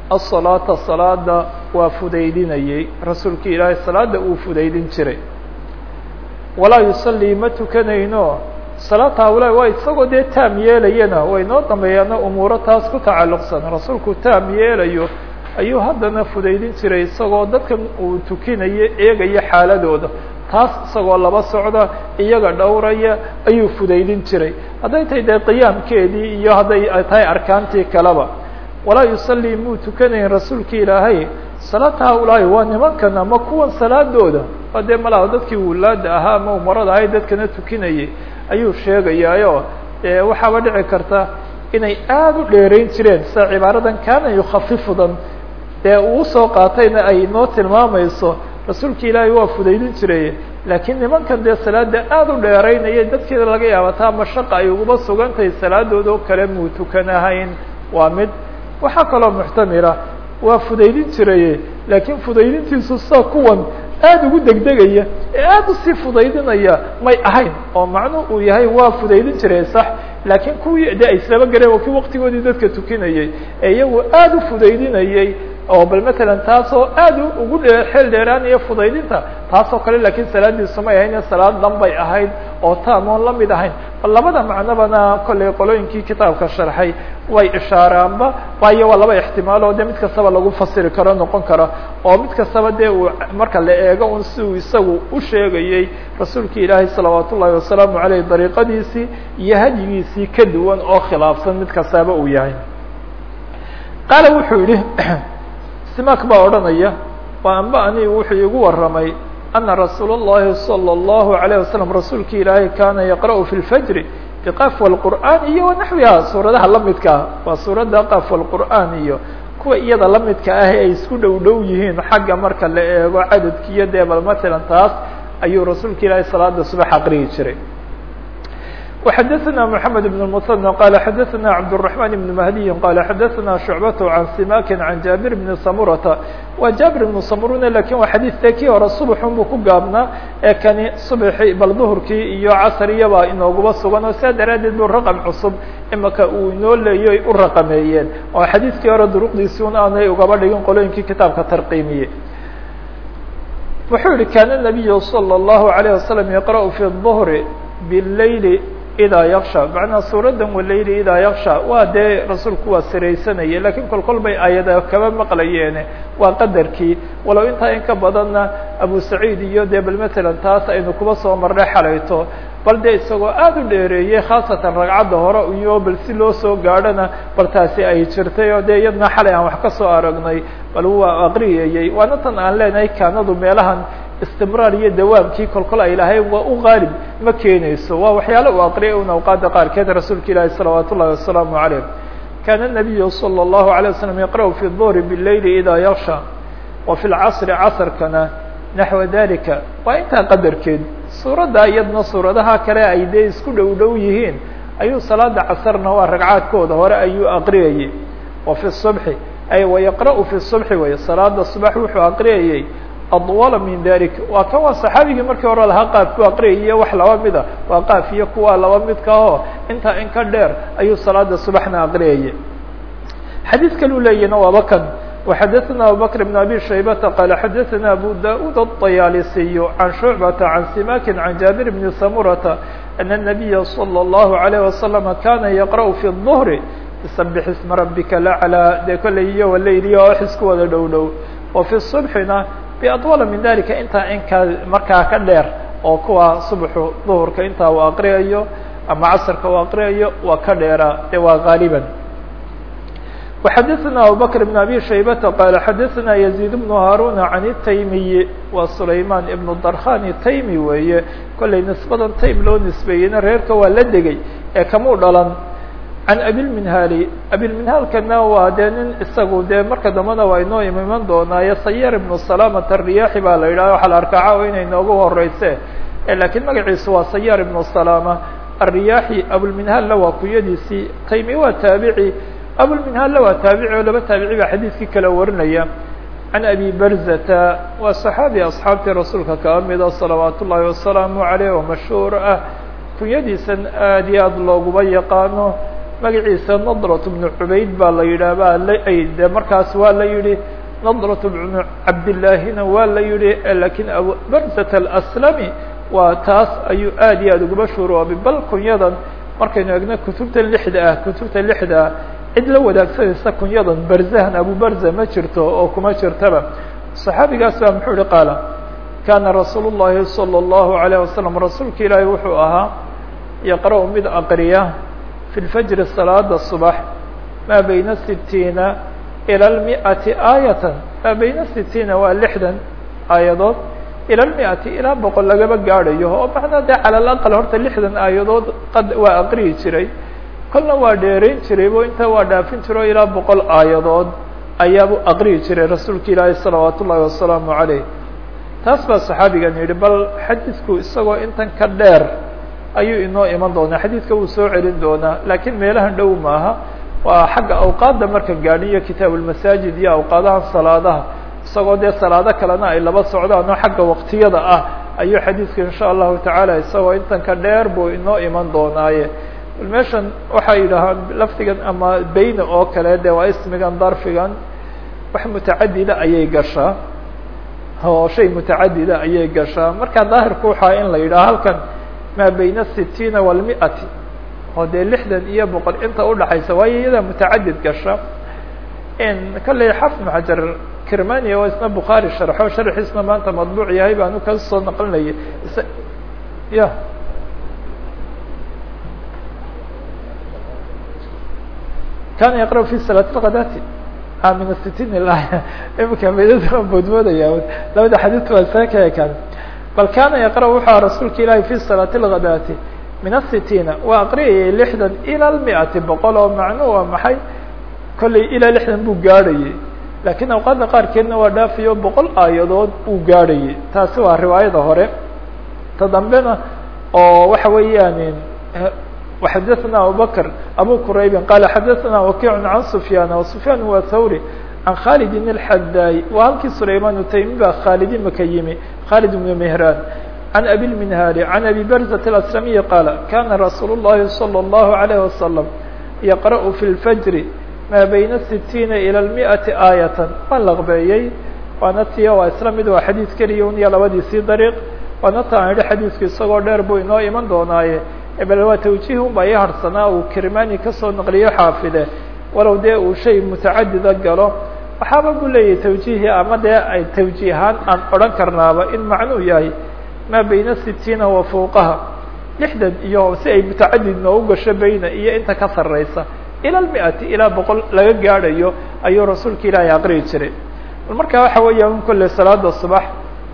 asalaata salaada waa fudaydinayey. Rasuulki ilaahay salaada uu fudaydin jiray. Walaa yusalii ma tukanayno. Salaata hawlaa waa isagoo dee taam yeelayana way noo dambeeyaana umuuro taas ku tacalluqsan. Rasuulku taam yeelayo ayuu haddana fudaydin jiray isagoo dadkan uu tukinayo eegaya xaaladooda taas isagoo laba socda iyaga dhowraya ayuu fudaydin jiray. Hadday tahay dee qiyaamkeedii iyo hadday tahay arkaantii kaleba. Walaa yusalii muu tukanayn rasuulka ilaahay? Salaata haulaahi waa nimankan ama kuwan salaadooda? Waa dee malaha dadkii wulaada ahaa ama umarada ahay dadkana tukinayay? Ayuu sheegayaayo. E waxaaba dhici karta inay aada u dheerayn jireen sida cibaaradan kaana yukhafifudan dee uu soo qaatayna ay noo tilmaamayso rasuulka ilaahay waa fudaydin jiray laakiin nimankan dee salaada aada u dheeraynaya dadkeeda laga yaaba taa mashaqa ay uguba sugantahay salaadooda oo kale muu tukanahayn waa mid waxaa kaloo muxtamila waa fudaydin jiraye laakiin fudaydintiisu saa kuwan aada ugu degdegaya ee aada u sii fudaydinaya may ahayn oo macnu uu yahay waa fudaydin jiray sax laakiin kuwii de ay islaba gareen waa kii waktigoodii dadka tukinayay ee iyagu aada u fudaydinayay oo bal matalan taasoo aada ugu dhe xeel dheeraanaya fudaydinta taasoo kale laakiin salaadiisu may ahayn salaad dhan bay ahayd oo taam oon la mid ahayn. Bal labada macnobana kollay qolooyinkii kitaabka sharxay way ishaaraanba waayo waa laba ixtimaal oo de mid kastaba lagu fasiri karo noqon karo oo mid kastaba dee uu marka la eego un si uu isagu u sheegayey rasuulka ilaahay salawaat ullahi wasalaamu aleyh dariiqadiisii iyo hadyigiisii ka duwan oo khilaafsan mid kastaba uu yahay. Qaala wuxuu yihi simak baa odhanaya waa amba anigu wuxuu igu waramay ana rasuul الlahi salى الlahu عalيه wasalam rasuulka ilaahay kana yaqra'u fi اlfajri biqaf wاlqur'an iyo wanaxwiha suuradaha lamidkaa waa suuradda qaf wاlqur'an iyo kuwa iyada lamidka ah ay isku dhow dhow yihiin xagga marka la eego cadadkiiyo dee bal matalan taas ayuu rasuulka ilaahay salaada subax aqriyi jiray وxdثna محمد بن المثنى قال xdثna عبدالرحمن بن مهدي قال xdثna شعبة عن سماك عن جابر بن سمرة wa jابر بن سمرna lakin waa xadيثta kii hore صبحun buu ku gaabnaa ee kani صبحi bal ظهرkii iyo casriyaba inooguba sugan oo saa daraadeed bu رqم cusub imaka uu inoo leeyo u raqameeyeen oo xadيثkii hore duruqdiisi un aanay ugaba dhigin qolooyinkii kitaabka tarqiimiyey wuxuu yihi kاn النبي صلى الله عليه وسلم يقرأ في الظهر بالليل idaa yaksha macnaa suuradan walayli idaa yaksha waa dee rasuulku waa siraysanaya lakiin kol kol bay ayada kaba maqlayeene. Waa qadarkii. Walow intaa in ka badanna abu saciid iyo dee bal matalan taas aynu kuba soo marnay xalayto. Bal dee isagoo aada u dheereeyey khaasatan ragcadda hore iyo bal si loo soo gaadhona bal taasi ay jirtay oo dee iyadna xalay aan wax ka soo aragnay. Bal waa aqriyayey waana tan aan leenahay kaanadu meelahan istimraar iyo dawaamkii kolkol ay lahayn waa u qaalib ma keenayso waa waxyaala uu aqriyay un awqaada qaarkeed rasuulka ilaahi salawaat ullahi wasalaamu عaleyh kana الnabiyu salى الlahu عalيه waslm yaqra'u fi الظهri bالleyli idaa yaksha wa fi اlcasri casrkana naxwa dalika waa intaa qadarkeed suuradda iyadna suuradaha kale ay dee isku dhow dhow yihiin ayuu salaada casrna waa ragcaadkooda hore ayuu aqriyayey wa fi الصubحi ay wayaqra'u fi الصubحi wey salaada subax wuxuu aqriyayey adwala min dalik waa kan waa saxaabigii markii hore lahaa qaafku aqriyay wax laba mida waa qaaf iyo kuwa laba midka aho intaa in ka dheer ayuu salaada subaxna aqriyayay xadiid kalu leeyahna waaba kan وxadثna abubكر بن abي شhaybةa qال xadثna abu daud الطyaalisiy عan شhuعبةa عan simakin عan jaaبir بن samurةa أن النabiya slى الlaهu عalيه وasلم kana yqرأ في الظهr بsبح isma rabika laclى dee kolley iyo walayliya oo xisku wada dhow dhow wa fi صubحina بأطول min dalika intaa inkaa markaa ka dheer oo kuwa subxu duhurka intaa uu aqriyayo ama casrka uu aqriyayo waa ka dheera de waa غaaliba وxadثna abubكر بن abي شhaybةa qال xadثna يزيد بن هاrون عن التaymiي wa سulayman iبن drkhan الtaymi weeye kollay nisbadan taym loo nisbeeyeyna reerka waa la degay ee kamuu dhalan can abilminhaali abilminhaalkana waa dee nin isagu dee marka dambena waa inoo iman doonaaye sayar ibnu salamata ariyaaxi baa la yidhah waxaa la arkaa caawa inay noogu horeyse lakiin magaciisu waa sayar ibnu salama ariyaaxi abulminhaalna waa kuyadiisii taymi waa taabici. Abulminhaalna waa taabici oo laba taabici baa xadiidkii kala warinaya. Can abi barzata waa saxaabi asxaabtii rasuulka kaa mida salawaat ullaahi wasalaamu aleyh oo mashhuur ah. Kunyadiisan aad iyo aad looguba yaqaano magaciisa nadrat bnu cubayd baa la yidhaah ba de markaas waa la yihi nadrat bnu cabdillaahina waa la yihi lakiin abu barzat alaslami waa taas ayuu aad iyo aad uguba shuuroobay bal kunyadan markaynu egno kutubta lixda ah kutubta lixda ah cid la wadaagsanaysa kunyadan barzahan abu barza ma jirto oo kuma jirtaba صaxaabigaas baa muxuu ihi qaala kana rasuul الlahi salى الlahu عalيه wasalam rasuulka ilaahi wuxuu ahaa yaqra' mid aqriya fi lfajri salaada subax maa bayna sitiina ilى اlmiئati aayatan maa bayna sitiina waa lixdan aayadood ilى lmiئati ilaa boqol lagaba gaadhayo oo macnaa dee calى اlaqal horta lixdan aayadood qad waa aqriyi jiray kolna waa dheerayn jiray bo intaa waa dhaafin jiro ilaa boqol aayadood ayaabu aqriyi jiray rasuulka ilaahi salawaat ullahi wasalaamu عaleyh taas baa saxaabigan yidhi bal xadiidku isagoo intan ka dheer ayuu inoo iman doonaa xadiidka wuu soo celin doonaa laakiin meelahan dhow maaha. Waa xagga awqaadda marka gaadhiyo kitaab ulmasaajid iyo awqaadaha salaadaha isagoo dee salaado kalena ay laba socdaan oo xagga waqtiyada ah ayuu xadiidku insha allahu tacaala isagoo intan ka dheer buu inoo iman doonaaye. Meeshan waxay yidhaahaan lafdigan ama beyne oo kale de waa ismigan darfigan wax mutacadida ayay gashaa. Oo shay mutacadida ayay gashaa. Marka daahirku waxaa in la yidhaha halkan maa bayna sitiina walmiati oo dee lixdan iyo boqol inta udhaxaysa waayo iyadaa mutacadid gasha. Kolley xafid xajar kirmania oo isna bukhaari sharxo sharxiisna maanta madbuuc yahay baanu ka soo naqlinayay ya. Kana yaqra fi salaat lkadati min sitiin imika maydada boodboodaya labada xadiid waa saa ka ekaan bal kana yaqra wuxua rasuulka ilaahi fi salaati lkadati min asitiina waa aqriyayay lixdan ilى lmiati boqol oo macnu waa maxay kolley ilaa lixdan buu gaadhayay laakiin awqaadda qaarkeedna waa dhaafiyo boqol aayadood uu gaadhayay taasi waa riwaayada hore ta dambena oo waxa weeyaan وxadثna abubكر abو qrayb qال xadثna وkiع عan سفyاn وسفyاn wa thawrي عan khالد الحdاي wa halkii سlayman taymi ba khاalد maka yimi khالد بن مهrان عan أbي المنهاrي عan أbي برزة الأسلمي qاaل kana رasuul الlahi صلى الله عليه وسلم يqرأ في الفجر ma byna الستيiن إلى المئة آية waa lqbeeyey waana tiya waa isla mid waa xadيiث keliya un iyo labadiisii dariiq waana ta aan idhi xadiiثku isagoo dheer buu inoo iman doonaaye bal waa tawjiih un baa ii harsanaa uu kirmani kasoo naqliyo xaafide walow dee uu shay mutacadida galo waxaaba bu leeyahay tawjiihi ama dee ay tawjiihaan aan odhan karnaaba in macnuu yahay maa bayna sitiina wa fowqaha lixdan iyo si ay mutacadid noogu gasho beyna iyo inta ka sarreysa ila lmiati ilaa boqol laga gaadhayo ayuu rasuulka ilaahay aqriyi jiray. Marka waxa weeyaan kolley salaada subax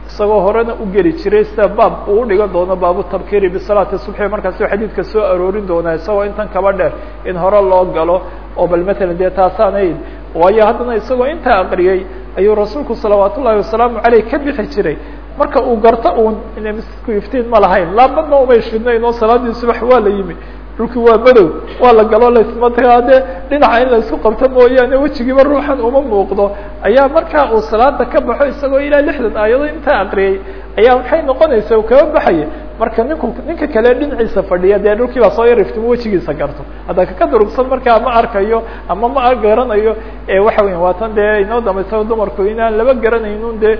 isagoo horena u geli jiray sida baab uu dhigan doono baabu tabkiri bisalaati subxi markaasu xadiidka soo aroorin doonaa isagoo intan kaba dheer in hore loo galo oo bal matalan dee taasaanayd waayo haddana isagoo intaa aqriyey ayuu rasuulku salawaat ullahi wasalaamu caleyh ka bixi jiray. Marka uu garto uun inay masjidku iftiin ma lahayn. Laabadna umay shidnayn oo salaadii subax waa la yimi dhulkii waa madow waa la galo laisma tagaa dee dhinaca in la isku qabto mooyaane wejigiiba ruuxan uma muuqdo. Ayaa markaa uu salaada ka baxo isagoo ilaa lixdan aayado intaa aqriyay ayaa maxay noqonaysa u kaba baxaya marka ninku ninka kale dhinaciisa fadhiya dee dhulkii baa soo yar iftimo wejigiisa garto. Hadda kaka durugsan markaa ma arkayo ama ma garanayo waxa weya waa tan dee inoo dambaysa dumarku inaan laba garanaynun dee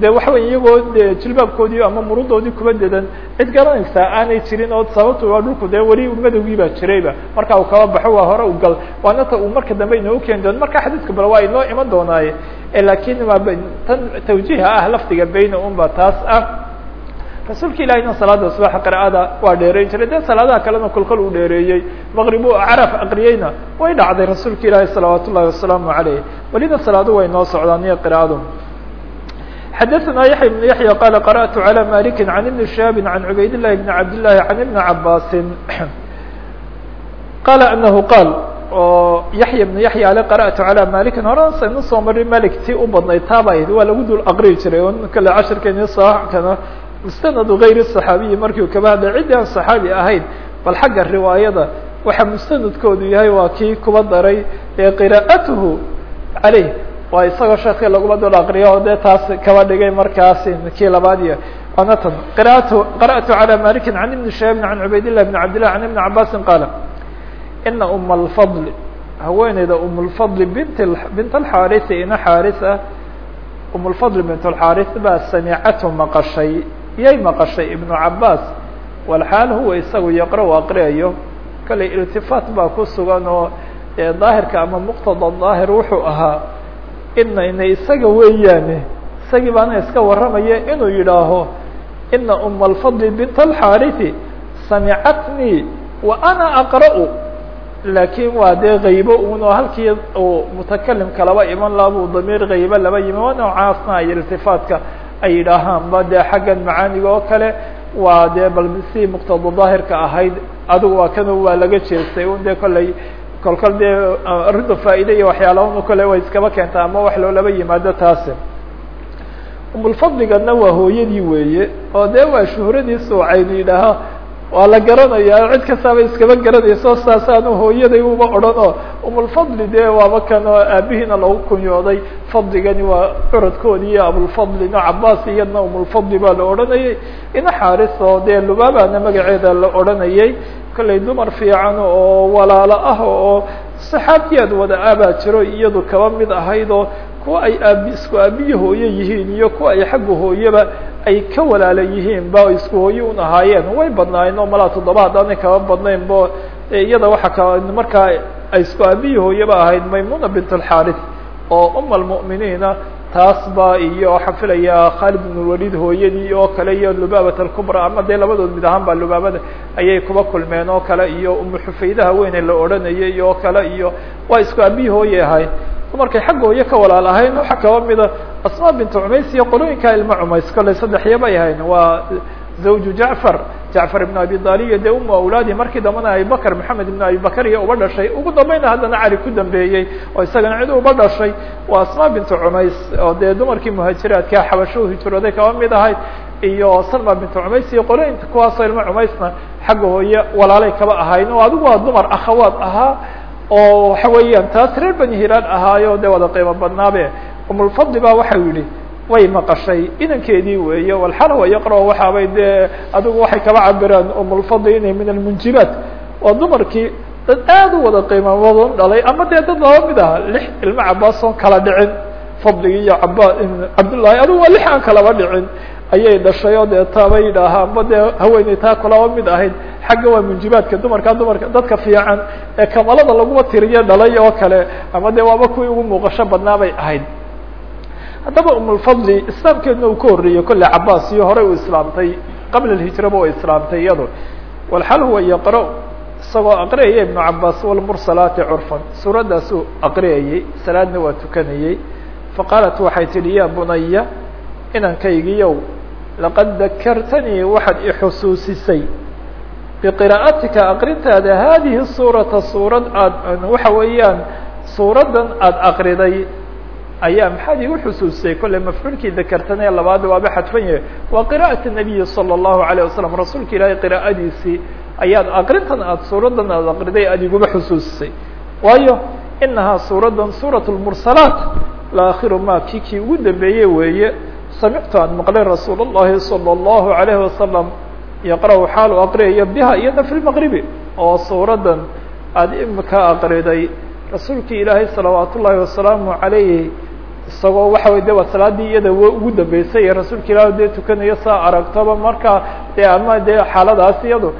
de waxa wey iyagoo jilbaabkoodii ama murudoodii kuba dedan cid garanaysaa aanay jirin oo sababto waa dhulku dee weli madowgii baa jirayba marka uu kaba baxo waa hore u gal. Waana uu marka dambe inoo keeni doon marka xadiiska bal waa inoo iman doonaaye laakiin waa tan tawjiiha ah lafdiga beyna un ba taas ah. Rasuulka ilahina salaada subax qira'ada waa dheereyn jiray. De salaadaha kalena kolkol uu dheereeyey maqrib u caraf aqriyeyna way dhacday rasuulka ilaahi salawaat ullahi wasalaamu caleyh welina salaadu way noo socdaan iyo qira'adu xdثna yaحya بن yaحyى qال قرأت عlى مالك عن بن شهاب عن عbayd اللhi بن عبد اللhi عن بن عabاsi qال أنه qاl oo yaحya بن yaحyى ale قرأت عlى مالكi hore saynu soo mari malik ti u badnayd taaba ahayd waa lagu dul aqriyi jiray o kale cashirkeeni saaxkana mustند غayr الصحaabiyi markii u kaba hadlay ciddi aan صaxaabi ahayn bal xagga riwaayada waxa mustanadkoodu yahay waa kii kuba daray ee qراءaته عalيه waa isagoo sheekii laguma dul akriyo oo dee taas kaba dhigay markaasi kii labaad iyo waana tan qratu qara'tu calى maliki can ibni shahaabin can cubaydillahi bn cabdillah can ibni cabaasin qaala ina um alfadli haweeneyda umulfadli bint bint alxaarisi ina xaaris ah. Umulfadli bint alxaaris baa samicatu maqashay yay maqashay ibnu cabaas walxaal huwa isagu yaqra-u aqriyayo. Kale iltifaat baa ku sugan oo daahirka ama muqtada daahir wuxuu ahaa inayna isaga weeyaane isagii baana iska warramaya inuu yidhaaho ina uma alfadli bint alxaariثi samicatnii wa ana aqra'u. Laakiin waa dee kaybo un oo halkii uu mutakalimka laba iman labuu damiir kaybo laba yimi waa noocaasna ay iltifaatka ay yidhaahaanba dee xaggan macaaniga oo kale waa dee bal si daahirka ahayd adigu waa kan waa laga jeestay un dee kolley kolkol dee arrinta faa'iide iyo waxyaalahan kale way iskaba keentaa ama wax loolaba yimaado taasi. Umulfadligana waa hooyadii weeye oo dee waa shuhradiisa oo caynu yidhaaha waa la garanayaa cid kastaaba iskaba garanayso saasaanu hooyaday uba odhan oo umulfadli dee waaba kan oo aabihiina lagu kunyooday. Fadligani waa curadkoodi iyo abulfadlina cabaas iyadna umulfadli baa la odhanayay. Ina xaaris oo dee lubaabana magaceeda la odhanayay kollay dumar fiican oo walaalo ah oo saxaabiyaad wada aabaa jiro iyadu kaba mid ahayd oo kuwa ay aabi isku aabiye hooye yihiin iyo kuwa ay xagga hooyeba ay ka walaala yihiin ba isku hooye un ahaayeen. Way badnaayeen oo malaa toddoba haddaanay kaba badnayn bo iyada waxa ka markaa ay isku aabiye hooyeba ahayd maymuna bint alxaarith oo uma almu'miniina taas ba iyo waxaan filayaa khaalid ibn walid hooyadii oo kale iyo lubaabat alkubra ama dee labadood mid ahaan ba lubaabada ayay kuba kulmeen oo kale iyo umu xufaydaha weyne la odhanayay oo kale iyo waa isku aabiye hooye ahayd dumarkay xagga hooye ka walaal ahayn waxaa kaba mida asma bintu cumays iyo qolooyinka ilmo cumays kollay saddexya bay ahayn waa zawju jacfar jacfar ibn abi daliya dee umu awlaadi markii dambana abibakr maxamed ibn abi bakr iyo uba dhashay ugu dambayna haddana cali ku dambeeyey oo isagana cid uba dhashay waa asma bintu cumays oo dee dumarkii muhaajiraadka xabasho hijrooday kaba mid ahayd iyo salma bintu cumays iyo qolooyinka kuwaasoo ilmo cumaysna xagga hooye walaalay kaba ahayn oo adigu waa dumar akhawaad ahaa oo waxa weeyaan taas reer bani hilaal ahaayo dee wada qiimo badnaabe umulfadli ba waxau yihi way maqashay inankeedii weeye walxalwa yaqra waxaabay dee adigu waxay kaba umulfadli inay min almunjibaat waa dumarkii dad aad u wada qiimo badan dhalay ama dee dad laba mid ah lix ilmo cabaas oon kala dhicin fadligi iyo caba cabdullahi adigu waa lix aan kalaba dhicin ayay dhashay oo dee taabay yidhaahaa amba dee haweeney taa kulaba mid ahayd xagga waa munjibaadka dumarka dumarka dadka fiican ee kamalada laguma tiriyo dhalay oo kale ama dee waaba kuwii ugu muuqasho badnaa bay ahayd haddaba umulfadli islaamkeedna uu ka horreeyey kolle cabaas iyo horey uu islaamtay qabla alhijraba way islaamtay iyado walxal huwa yaqra isagoo aqriyaya ibnu cabaas walmursalaati curfan. Suuraddaasuu aqriyayey salaadna waa tukanayey faqaalat waxay tidhi ya bunaya inankaygiyow laqad dakartanii waxaad ixusuusisay biqira'atika aqrintaada haadihi suurata suurad aad waxa weeyaan suuraddan aada aqriday ayaa maxaad igu xusuusisay kolley mafcuulkii dakartanee labaad waaba xadfan yahay waa qira'at nabiyi salى اllahu alayه wasalam rasuulka ilaahay qira'adiisii ayaad aqrintan aad suuraddan aad aqriday aada iguba xusuusisay waayo inahaa suuraddan suuraة اlmursalaat laakhiru ma kii kii ugu dambeeyey weeye samictu aan maqlay rasuul الlahi salى الlahu عalayhi wasalam yaqra' xaalu aqriyayo biha iyada fi lmaqribi oo suuraddan aada imika aqriday rasuulkii ilaahay salawaat ullaahi wasalaamu calayhi isagoo waxa wey de waa salaadii iyada ugu dambeysay ee rasuulka ilaah dee tukanayo saa aragtoba markaa dee ama dee xaaladaas iyado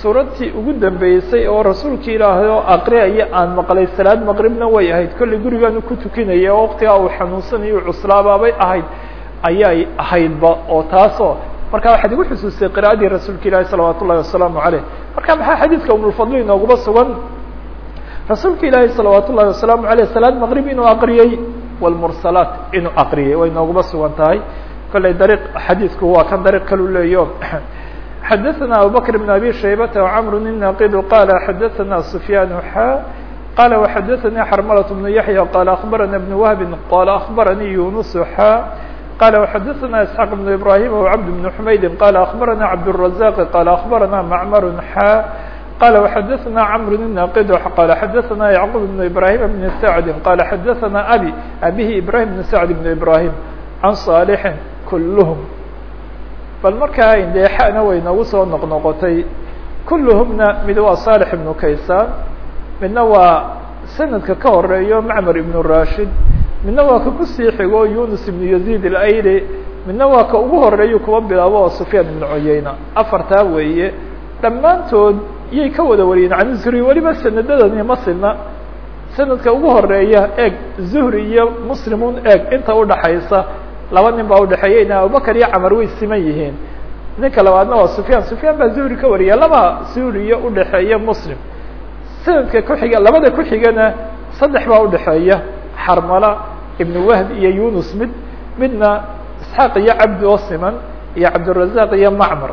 suuradtii ugu dambeysay oo rasuulka ilaahay oo aqriyaya aan maqlay salaad maqribna way ahayd. Kollay gurigaanu ku tukinaya oo waktigaa uu xanuunsanayo cuslaabaabay ahayd ayay ahaydba oo taasoo marka waxaad igu xusuustay qira'adii rasuulka ilaahi salawaat wasalaamu caleyh marka maxaa xadiidka umulfadli inooguma sugan? Rasuulka ilaahi salawaat wasalaamu aleyh salaad maqrib inuu aqriyey wlmursalaat inuu aqriyey way nooguma sugan tahay kollay dariiq xadiidku waa kan dariiq kalu leeyo xadaثna abubakr بn abi shaybata وcmr الnaqid qala xadaثna sufyaan xa qala وxadaثnii xarmlaة بن yaحyى qala aخbarana بن whb qala aخbaranii yunus xa qala وxadaثna isxaaq بن ibrahim وcabd بن xmaydi qala aخbarana cabdالرazaq qala aخbarana macmar xa qala وxadaثna cmr الnaqid qala xadaثna yعqub بن ibrahim بn sacdi qala xadaثna abi abihi ibrahim بn sacd بn ibrahim can صaalixi kulhm bal markaa dee xana way nagu soo noqnoqotay kulluhumna mid waa saalix ibnu kaysaan midna waa sanadka ka horeeyo macmar ibnu rashid midna waa ka kusii xigo yunus ibnu yazid alayli midna waa ka ugu horeeyo kuwa bilaabo oo sufyaan ibnu cuyeyna afartaa weeye dhammaantood iyay ka wada wariyeen can zuhri weliba sanadadani ma sina sanadka ugu horreeya eeg zuhri iyo muslimun eeg inta udhaxaysa laba nin baa udhexeeya in abubakar iyo camar way siman yihiin. Ninka labaadna waa sufyaan. Sufyaan baa zuhri ka wariya laba zuhri iyo udhexeeya muslim. Sanadka kuxiga labada kuxigana saddex baa udhexeeya xarmala ibn wahb iyo yunus mid midna isxaaq iyo cabdi oo siman iyo cabdirazaq iyo macmar.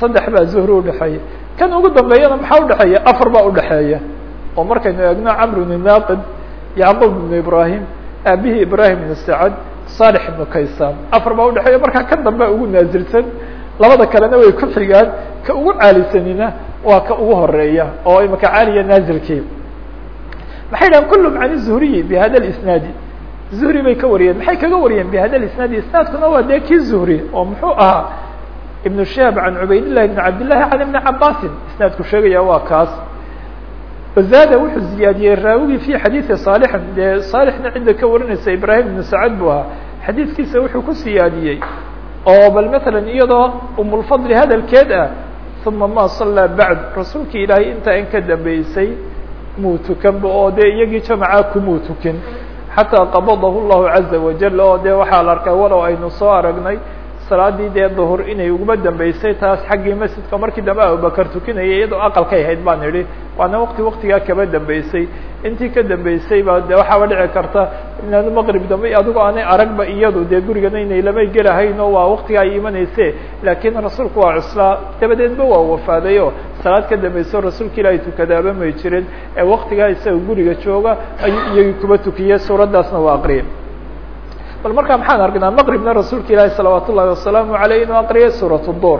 Saddex baa zuhri udhexeeya kan ugu dambeeyana maxaa udhexeeya afar baa udhexeeya oo markaynu eegno camr ibn naqid yacqub ibn ibrahim aabihii ibrahim ibn sacad salix ibnu kaysaan. Afar baa udhexeeya markaa kan dambe ugu naasilsan labada kalena way ku xigaan ka ugu caalisanina waa ka ugu horreeya oo imaka caaliya naazilkii. Maxay dhahan kulum can zuhriyi bihada isnaadi. Zuhri bay ka wariyeen. Maxay kaga wariyeen bihada isnaadi? Isnaadkuna waa dee kii zuhri oo muxuu ahaa ibn shihab can cubaydillahi bn cabdillahi can ibni cabaasin isnaadku sheegaya waa kaas. Wazaada wuxuu ziyaadiyey raawigii fi xadiidi saalixin. Dee saalixna cidda ka warinaysa ibrahim ibnu sacad buu ahaa. Xadiidkiisa wuxuu ku siyaadiyey. Oo bal matalan iyadoo umulfadli hadalkeed ah uma ma sallaa bacd. Rasuulkii ilaahay intaa in ka dambeysay muu tukanba oo dee iyagii jamacaa kumuu tukin. Xataa qabadahu llahu caza wajal oo dee waxaa la arkay walow aynu soo aragnay salaadii dee duhur inay uguma dambeysay taas xaggii masjidka markii dambe abubakar tukinayay iyadoo aqalkay ahayd baan idhi waana waqti waqtigaa kaba dambeysay intii ka dambeysay ba de waxaaba dhici karta inaad maqrib dambe adigo aanay aragba iyadu dee gurigana inay lamay gelahayno waa waqtiga ay imanayse laakiin rasuulku waa cuslaa dabadeedba waa wafaadayo salaad ka dambeyso rasuulka ilaahay tukadaaba may jirin ee waqtigaa isaga guriga jooga ayuu iyagii kuba tukiyey suuraddaasna waa aqriyay bal markaa maxaan argnaa maqribna rasuulka ilaahi salawaat ullahi wasalaamu aleyh inuu aqriyay suuraة الdur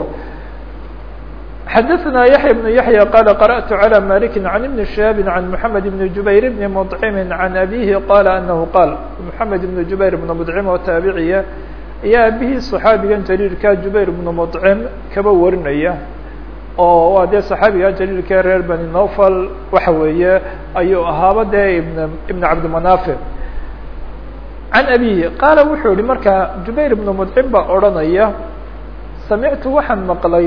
xadaثna yaحya بن yaحya qala qarأtu عalى maliki can ibni shihaabi can mحamed ibn jubayr bni mطcimi can abihi qala anahu qaal mحamed ibn jubayr ibn mطcim oo taabiciya ayaa abihii صaxaabigan jaliilka jubayr ibn mطcim kaba warinaya oo waa dee صaxaabiga jaliilka reer bani nofal waxa weeye ayuu ahaaba dee ibn ibn cabdimanafi can abihi qaala wuxuu yihi markaa jubayr ibnu mudcim baa odhanaya samictu waxaan maqlay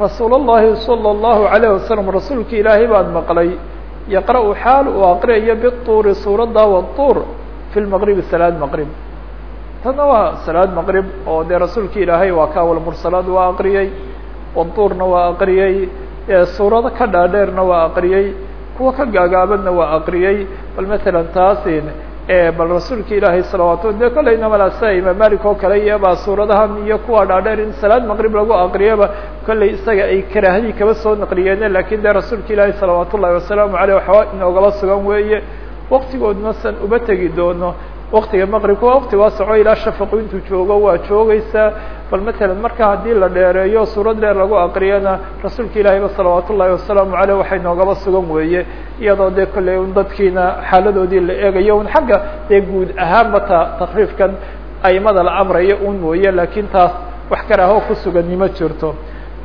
rasuul اllahi salى اllahu alayh wasalam rasuulka ilaahay baan maqlay yaqra' xaal uu aqriyayo bituuri suuradda watuur fi lmaqribi salaad maqrib tana waa salaad maqrib oo dee rasuulka ilaahay waa ka awalmursalaad waa aqriyey watuurna waa aqriyey suurado ka dhaadheerna waa aqriyey kuwa ka gaagaabanna waa aqriyey bal matalan taasin bal rasuulka ilaahay salawaatu de kolley namalasa imaam malik oo kale iyobaa suuradahan iyo kuwa dhaadheer in salaad maqrib lagu aqriyaba kolley isaga ay karaahadii kaba soo naqliyeene laakiin de rasuulka ilaahay salawaat ullahi wasalaamu aleyh waxba inoogaba sugan weeye. Waktigoodna san uba tegi doono waktiga maqribka waa wakti waa soco ilaa shafaqu intuu joogo waa joogeysaa bal matalan marka haddii la dheereeyo suurad dheer lagu aqriyana rasuulka ilaahayba salawaat ullahi wasalaamu aleyh waxay noogaba sugan weeye. Iyadoo dee kolley un dadkiina xaaladoodii la eegayo un xagga dee guud ahaanba ta takriifkan aimada la amrayo un mooye laakiin taas wax karaaho ku sugani ma jirto.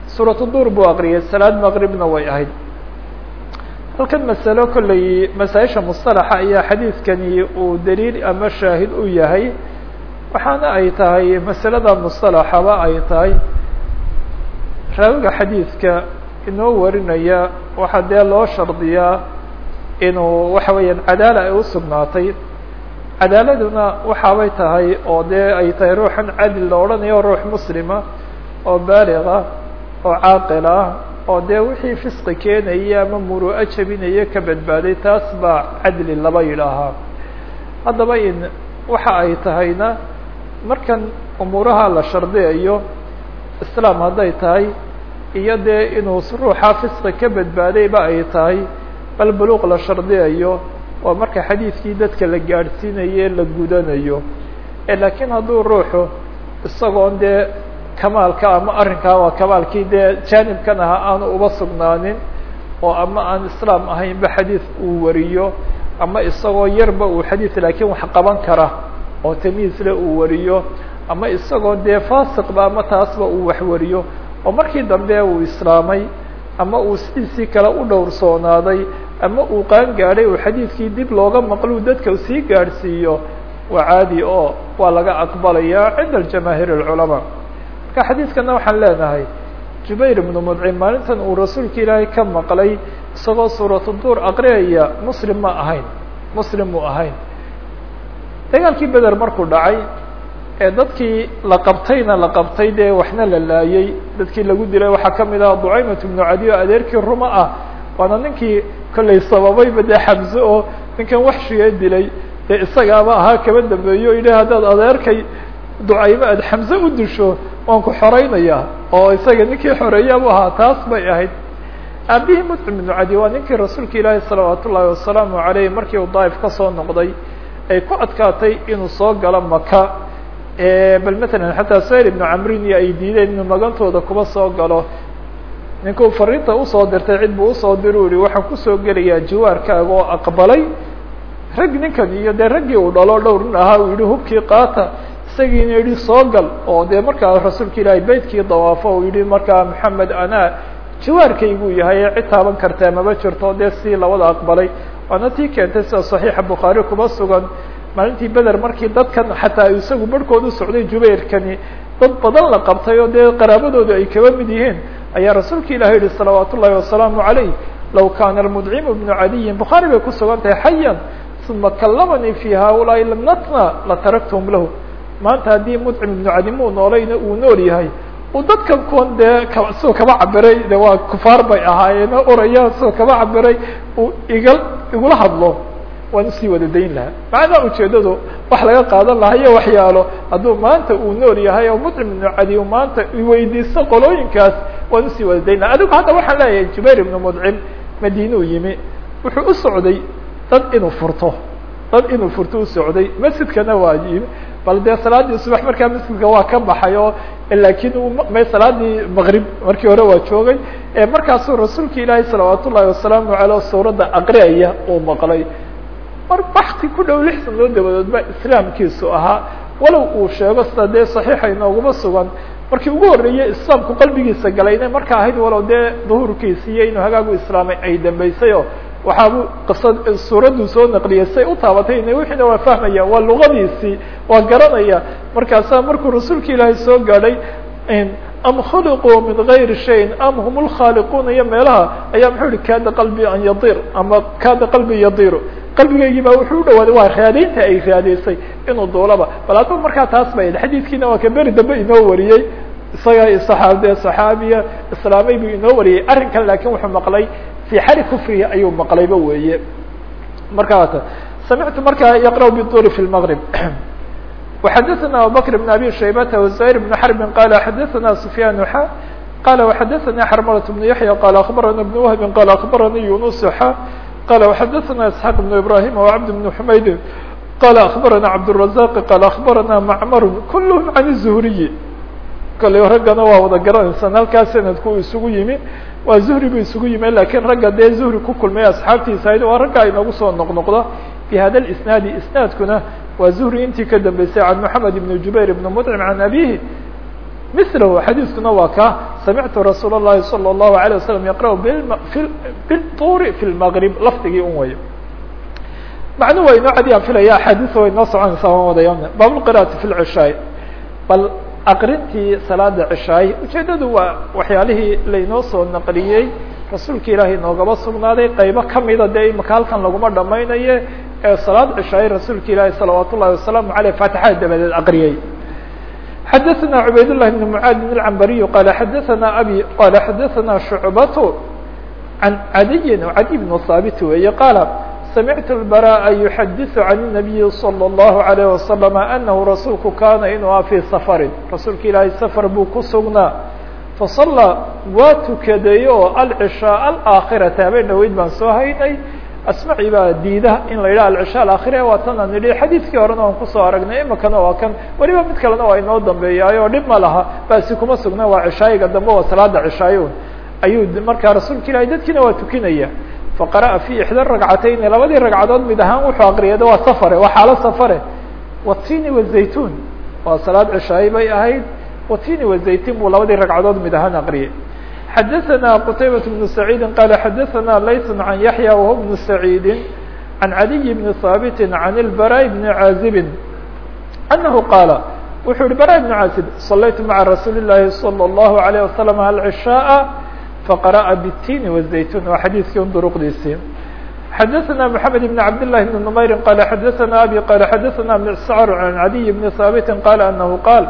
Suuratu duur buu aqriyay salaad maqribna way ahayd halkan masalo kolley masaaisha musطalaxa ayaa xadiidkani uu daliil ama shaahid u yahay. Waxaana ay tahay masalada musطalaxaba ay tahay. Raawiga xadiidka inoo warinaya waxaa dee loo shardiyaa inuu waxa weeyaan cadaala ay usugnaatay cadaaladuna waxaabay tahay oo dee ay tahay ruuxan cadil la odhanayo ruux muslima oo baaliga oo caaqil ah oo dee wixii fisqi keenaya ama muru'a jabinaya ka badbaaday taas baa cadli laba yidhaahaa haddaba in waxa ay tahayna markan umuuraha la shardiyayo islaam hadday tahay iyo dee inuu ruuxa fisqi ka badbaadayba ay tahay bal buluuq la shardiyayo waa marka xadiidkii dadka la gaadhsiinaye la gudanayo. Laakiin hadduu ruuxu isagoon dee kamaalka ama arrinkaa waa kamaalkii dee jaanibkan ahaa aanu uba sugnaanin oo ama aan islaam ahaynba xadiid uu wariyo ama isagoo yarba uu xadiid laakiin wax qaban kara oo tamiisle uu wariyo ama isagoo dee faasiqba ama taasba uu wax wariyo oo markii dambe uu islaamay ama uu sidiisii kale u dhowrsoonaaday ama uu qaan gaadhay uu xadiidkii dib looga maqluu dadka sii gaadhsiiyo waa caadi oo waa laga aqbalaya cinda jamaahiir اlculamaa marka xadiidkana waxaan leenahay jubayr ibnu mudcim maalintan uu rasuulka ilaahay ka maqlay isagoo suuratu duur aqriyaya muslim ma ahayn muslim mu ahayn. Dagaalkii beder markuu dhacay ee dadkii la qabtayna la qabtay dee waxna la laayey dadkii lagu dilay waxaa ka mid ah ducaymat ibnu cadi o adeerkii ruma ah waana ninkii kollay sababayba dee xamse oo ninkan waxshigee dilay dee isagaaba ahaa kaba dambeeyo o yidhi haddaad adeerkay ducaymo aad xamse u disho waan ku xoreynaya oo isaga ninkii xoreeyaabu ahaa taas bay ahayd. Aabihii mudcim ibnu cadi waa ninkii rasuulka ilaahi salawaat ullaahi wasalaamu aleyh markii uu daaif ka soo noqday ay ku adkaatay inuu soo galo maka bal matalan xataa sayr ibnu camrin iyo ay diideen inuu magantooda kuba soo galo. Ninkuu fariinta u soo dirtay cid buu u soo diri u yihi waxaan ku soo gelayaa jawaarkaaga oo aqbalay. Rag ninkan iyo dee raggii uu dhalo dhowr nin ahaa uu yihi hubkii qaata isagiina yihi soo gal. Oo dee markaa rasuulka ilaahay beytkii dawaafo uu yihi markaa maxamed anaa jawaarkayguu yahay ee cid taaban kartaa maba jirto. Dee si labada aqbalay. Waana tii keentay sida saxiixa bukhaari kuma sugan. Maalintii beder markii dadkan xataa isagu barhkood u socday jubayrkani dad badan la qabtay oo dee qaraabadoodu ay kaba mid yihiin. Ayaa rasuulka ilahi yihi salawaat ullahi wasalaamu calayh. Law kaana almudcimu bnu cadiyin. Bukhaari bay ku sugan tahay xayan uma kalamanii fi haulaai lamnatna latarakthum lahu maanta haddii mudcim ibnu cadim uu noolayna uu nool yahay dadkan kuwan dee soo kaba cabiray de waa kufaar bay ahaayeeno oraya soo kaba cabiray uu igal igula hadlo waan u sii wada dayn lahaa. Macnaa ujeedadu wax laga qaadan lahaa iyo waxyaalo hadduu maanta uu nool yahay oo mudcim ibnu cadi maanta weydiisto qolooyinkaas waan u sii wada dayn laha adigu hadda waxaan leeyahay jubayr ibnu mudcim madiinuu yimi wuxuu u socday dad inuu furto dad inuu furto u socday masjidkana waa yimi bal dee salaadii subax markaa masjidka waa ka baxay oo laakiin may salaadii maqrib markii hore waa joogay markaasuu rasuulka ilaahay salawaat ullahi wasalaamu aleyh suuradda aqriyaya uu maqlay. Mar wakti ku dhow lix sanood dabadood ba islaamkiisu ahaa. Walow uu sheego sida dee saxiixa inooguma sugan markii ugu horreeyey islaamku qalbigiisa galayna marka ahayd walow dee duhuurkiisi inuu hagaagu islaamay ay dambeysay oo waxaabu qisad suuraddu soo naqliyay say u taabatay ina wixiina waa fahmaya waa luqadiisii waa garanaya. Markaasaa markuu rasuulka ilaahay soo gaadhay am khuliquu min gayri shayin am hum lkhaaliquuna iyo meelaha ayaa muxuu yihi kaada qalbi an yadir ama kaada qalbi yadiru qalbigaygii baa wuxuu dhawaaday waa raadaynta ay raadaysay inuu duulaba bal markaa taas bay xadiidkiina waa ka beri dambe inoo wariyey isaga saxaabde saxaabiya islaamay buu inoo wariyey. Arrinkan laakiin wuxuu maqlay fi xali kufrihi ayuu maqlayba weeye marka samictu markaa yaqra biduri fi lmgrib وxadثna abubكر بن abي شhaybة وزهير بن حرب qال xadثna سفyان xا qال وxadثnي xرملة بن يحيى qال أخبرnا بن وهب qال أخبرnي يونس xا qال وxadثna اسحاq بن إبراهيم وعبد بن حmayd qال أخبرnا عبدالرزاق qال أخبرnا معmر كلهم عن الزهري kale raggana waa wada garanaysan halkaas sanadku isugu yimi waa zuhri bu isugu yimi lakiin ragga dee zuhri ku kulmay asxaabtiisa ayd waa ragga inoogu soo noqnoqda في hada الاسناad isناadkuna waa zuhri intii ka dambeysay can محamed بن jubayr بن mطcم عan abihi mثlh xadiiskuna waa ka samictu rasuul الlahi salى الlahu عalيه waslم yaqrأ bالطuri في المغrib lafdigii un way macnu waa inoo cadi aan filaya axaadiis way inoo soconaysaa waan wadaya bab الqراءaةi في العشhاء bal aqrintii salaada cishaaye ujeedadu waa waxyaalihii lainoo soo naqliyey rasuulka ilaahay noogaba sugnaaday qaybo kamida dee imaka halkan laguma dhamaynaye ee salaad cishaaye rasuulka ilaahay salawaat ullahi wasalaamu aleyh faatixada dabadeed aqriyey xadaثna cubayd لlahi بn mعaadin الcambariy qala xadaثna abi qala xadaثna shucbat can cadiyin cadi bn haabit weeye qaala samictu الbarاءa yuxadiثu can الnabiyi slى الlahu عalيه waslم anahu rasuulku kana inuu a fii safarin rasuulka ilaahay safar buu ku sugnaa fasallaa waa tukaday oo alcishaa alaakhirata habeen dhaweyd baan soo haynay asmaci baa diida in la yidhaha alcishaa alaakhira waa tanaan nidhi xadiidkii horena waan kusoo aragnay imakana waa kan weliba mid kalena waa inoo dambeeyaay oo dhib ma laha basi kuma sugna waa cishaayiga dambe waa salaada cishaayon ayuu markaa rasuulka ilahay dadkiina waa tukinaya faqara'a fi ixda ragcatayni labadii ragcadood mid ahaan wuxuu aqriyada waa safare waa xaalo safare watini wazaytun waa salaad cishaayi bay ahayd watini wazaytun buu labadii ragcadood mid ahaan aqriyay xadaثna qtaybaة بن سacيidi qala xadaثna layث عan yaحyى whu بن سacيidi عan عaliي بn haaبiti عan الbarاء بn عاazibi أnahu qaala wuxuu yihi bara بن casib صalaytu maعa rasuuli الlahi صلى الlaهu عalيه وasلم alcishاء faqara'a bالtin والزaytun waa xadiiskii un duruqdiisii xadaثna mحamed بn cabd لlahi بn نmayri qala xadaثna abi qala xadaثna mscr عan عadiي بn haabiti qala anahu qaal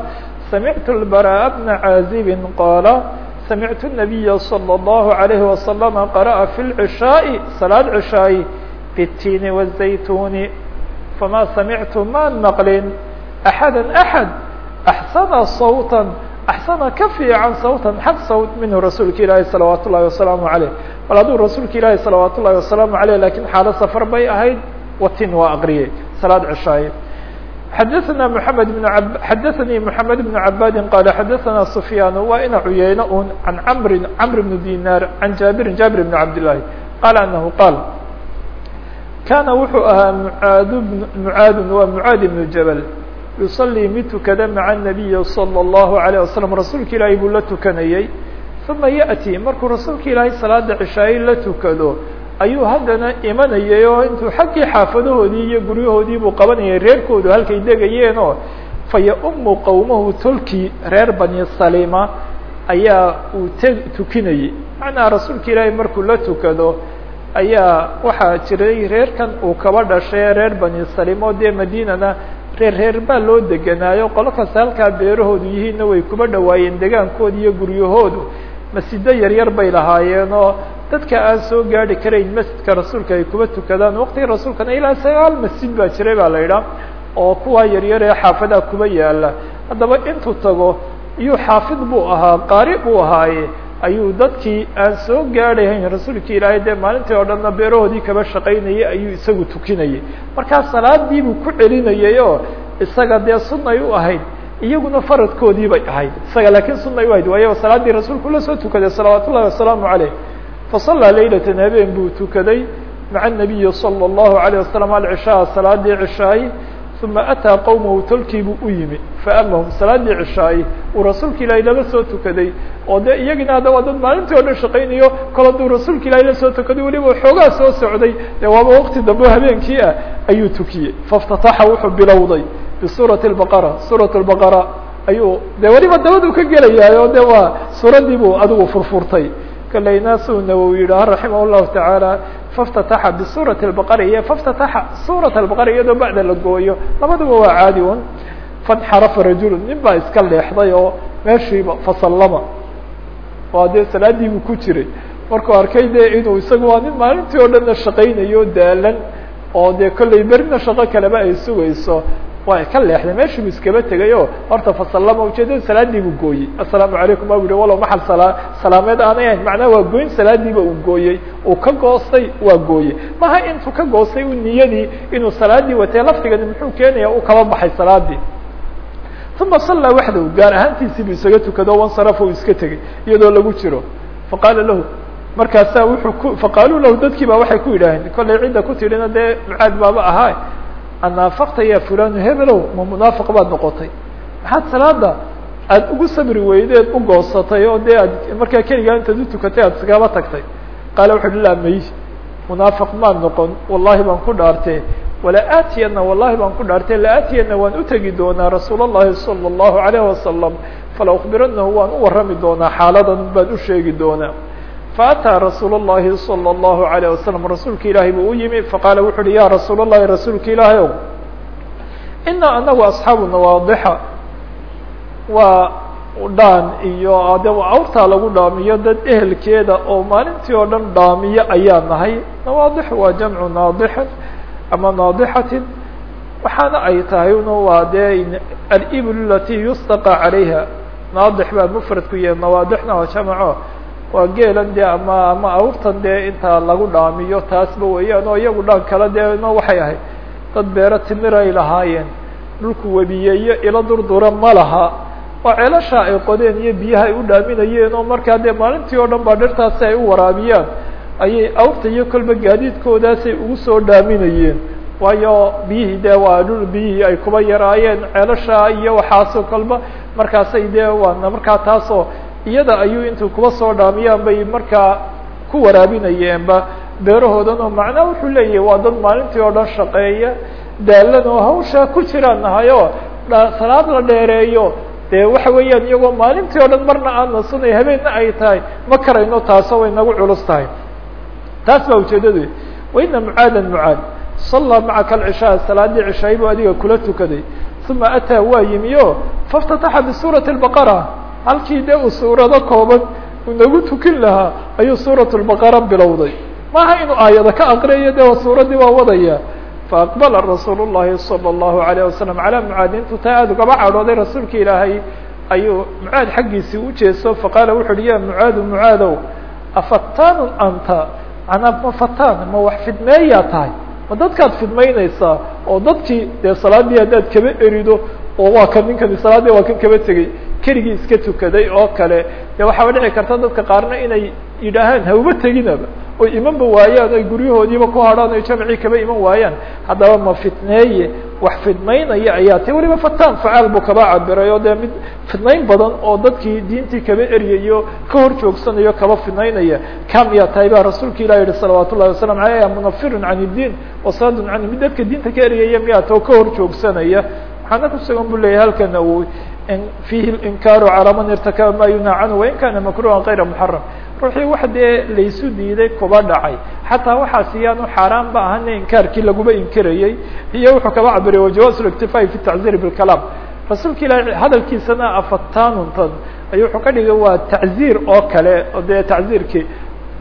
samictu الbarاء bna caazibi qaala samictu النabiya slى الlahu عalayه وasلم qara'a fi اlcishaaءi salaad cishaaءi bالtin والزaytuni fama samictu maan maqlin أxada أxad أxsana صawta axsana ka fiican sawtan xag sawt minhu rasuulka ilaahi salawaat ullahi wasalaamu عaleyh bal hadduu rasuulka ilaahi salawaat ullahi wasalaamu عaleyh lakin xaalo safar bay ahayd watin waa aqriyey salaad cishaaye xadaثna mحamed بn ab xadaثanii mحamed بn cabadi qala xadaثna sufyaan waa ina cuyeyno un can mri cmr bn dinar can jaabirin jaabir bn cabd لlahi qala anahu qaal kana wuxuu ahaa muaad mucaadun waa mucaad ibn jabl yuصلii mid tukada maعa النabiyi slى الlahu عalيه waslم rasuulka ilaahay buu la tukanayey ثuma yaأtي markuu rasuulka ilaahay salaada cishaaye la tukado ayuu haddana imanayay oo intuu xaggii xaafadahoodii iyo guryahoodii buu qabanayay reerkoodu halkay degayeen oo faya-umu qowmahu tolkii reer bani salima ayaa uu t tukinayey macnaha rasuulka ilaahay markuu la tukado ayaa waxaa jiray reerkan uu kaba dhashay reer bani salima oo dee madinana reer reer baa loo deganaayo. Qolo kasta halkaa beerahoodu yihiinna way kuba dhawaayeen degaankooda iyo guryahoodu. Masjido yaryar bay lahaayeen oo dadka aan soo gaari karayn masjidka rasuulka ay kuba tukadaan. Waqtiga rasuulkana ilaa sagaal masjid baa jiray baa la idhaah oo kuwaa yaryar ee xaafadaha kuba yaalla haddaba intuu tago iyuu xaafid buu ahaa qaari buu ahaaye ayuu dadkii aan soo gaadhahayn rasuulkii ilaahay dee maalintii oo dhanna beerahoodii kaba shaqaynayay ayuu isagu tukinayay. Markaa salaadii buu ku celinayay oo isaga dee sunay u ahayd iyaguna faradkoodii bay ahayd. Isaga laakiin sunay u ahayd waayo salaaddii rasuulku la soo tukaday salawaat ullahi wasalaamu caleyh fasallaa leylatan habeen buu tukaday maca nabiyi sala allahu alayh wasalam alcishaa salaadii cishaay uma ataa qowmahu tolkii buu u yimi. Faamahum salaaddii cishaay uu rasuulka ilaahay laba soo tukaday oo dee iyagina hadda waa dad maalintii o dhan shaqaynayo kol hadduu rasuulka ilaahay la soo tukaday weliba xoogaa soo socday. Dee waaba waqti dambe habeenkii ah ayuu tukiyey. Faاftataxa wuxuu bilowday bisuurati baqara suurat lbaqara ayuu dee weliba dabaduu ka gelayaa oo de waa suuraddiibuu adigu furfurtay. Kale inaasu nawowi yidhaaha raximah llahu tacaala faftataxa bisuurati baqara iyo faftataxa suurat albaqara iyadoo bacda la gooyo labaduba waa caadi un fanxarafa rajulu nin baa iska leexday oo meeshiiba fasallama oo dee salaadiibuu ku jiray markuu arkay dee inuu isaga waa nin maalintii oo dhanna shaqaynayo daalan oo dee kollay berina shaqo kaleba ay sugayso waa ka leexday. Meeshii buu iskaba tegay o horta fasallama ujeedada salaadii buu gooyey. Assalaamu calaykum bu yihi walow maxal sala salaameed aanay ahayn macnaha waa gooyn salaadiiba uu gooyey. Uu ka goostay waa gooyey. Maha intuu ka goostay u niyadii inuu salaadii watay laftigani muxuu keenaya uu kaba baxay salaadii. Uma sallaa waxdahu gaar ahaantiisii buu isaga tukado wansarafa uu iska tegey iyadoo lagu jiro. Faqaala lahu markaasaa wuxuu ku faqaaluu lahu dadkii baa waxay ku yidhaaheen kollay cidda ku tidhina dee mucaad baaba ahaa anaafaqta ya fulanu hebelow ma munaafiq baad noqotay maxaad salaada aada ugu sabri weydeed u goosatay oo dee aad markaa keligaa intaad utukatay aada iskaba tagtay qaala wuxu uhi laa may munaafiq maan noqon wallahi baan ku dhaartee wala aatiyana wallahi baan ku dhaartee la aatiyana waan utegi doonaa rasuul اllahi salى الlahu عalayه wasalam fala ukbiranahu waan u warrami doonaa xaaladan baan u sheegi doonaa faأtىa rasuul الlahi salى الlahu عalيه wasalam rasuulka ilaahay buu u yimi faqaala wuxu uhi ya rasuul الlahi rasuulka ilaahay ow ina anagu asxaabu nawaadixa waa dhaan iyo de awrtaa lagu dhaamiyo dad ehelkeeda oo maalintii oo dhan dhaamiyo ayaa nahay nawaadix waa jamcu naadixin ama naadixatin waxaana ay tahay un waa dee alibl alati yustaqa calayha naadix baa mfradku yahay nawaadixna waa jamco waa geelan dee ama ama awrtan dee intaa lagu dhaamiyo taasba weeyaan oo iyagu dhaan kale dee no waxay ahayd. Dad beero timir ay lahaayeen. Dhulku webiyeeyo ilo durdura ma laha. Oo ceelashaa ay qodeen iyo biyaha ay u dhaaminayeen oo markaa dee maalintii oo dhan baa dhirtaasi ay u waraabiyaan. Ayay awrta iyo kolba gaadiidkoodaasay ugu soo dhaaminayeen. Waayo biyihii dee waa dhul biyihii ay kuba yaraayeen ceelashaa iyo waxaasoo kolba markaasay dee waana markaa taasoo iyada ayuu intuu kuba soo dhaamiyaan bay markaa ku waraabinayeenba beerahoodan oo macnaa wuxuu leeyahay waa dad maalintii oo dhan shaqeeya daalan oo hawshaa ku jiraan nahay oo salaad la dheereeyo. Dee waxa weeyaan iyagoo maalintii o dhan marna aan nasanay habeenna ay tahay ma karayno taaso way nagu culus tahay. Taas baa ujeedadu. Waina mucaadan mucaad. Sallaa macaka alcishaa salaadii cishaay buu adiga kula tukaday. Uma ataa waa yimi faftataxa bisuurati lbaqara halkii dee uu suurado kooban uu nagu tukin lahaa ayuu suurat lbaqara bilowday. Maaha inuu aayada ka aqriyayo dee suuraddii waa wadaya? Faaqbala rasuul llahi salى اllahu alayh wasalam calaa mucaadi intuu taa aada ugaba cadhooday rasuulka ilaahay ayuu mucaad xaggiisii ujeeso faqaala wuxu uhi ya mucaadu mucaadow afatanun anta? Manaa ma fataan ma wax fidmeeyaa tahay? Ma dadkaad fidmaynaysaa? Oo dadkii dee salaadii haddaad kaba erido oo waa kan ninkani salaadii waa kan kaba tegey. Keligii iska tukaday oo kale. Dee waxaaba dhici karta dadka qaarna inay yidhaahaan hauba teginaba oy imanba waayaan oy guryahoodiiba ku hadhaan oy jamcii kaba iman waayaan. Haddaba ma fitneeye. Wax fidmaynaya ayaa ti weliba fataan facaal buu kaba cabiray oo dee mid fidnayn badan oo dadkii diintii kaba eryayo ka hor joogsanayo kaba fidnaynaya kam yaa tahay baa rasuulka ilah yihi salawaat ullahi wasalam aleyh ya munafirun can iddiin wasadun can mid dadka diinta ka eryaya miyaa tao ka hor joogsanaya waxaana kusugan bu leeyahy halkana uu fiihi linkaaru calaa man irtakaba ma yunhaa canhu wain kana makruhan kayra muxaram ruuxii wax dee laysu diiday kuba dhacay xataa waxaas iyaanu xaaraan ba ahana inkaarkii laguba inkirayey iyo wuxuu kaba cabiriyay wajawaز الاktifaaءi fi التaczir bاlkalaam rasuulka ilahi hadalkiisana afatanuntan ay wuxuu ka dhigay waa tacziir oo kale o dee tacziirkii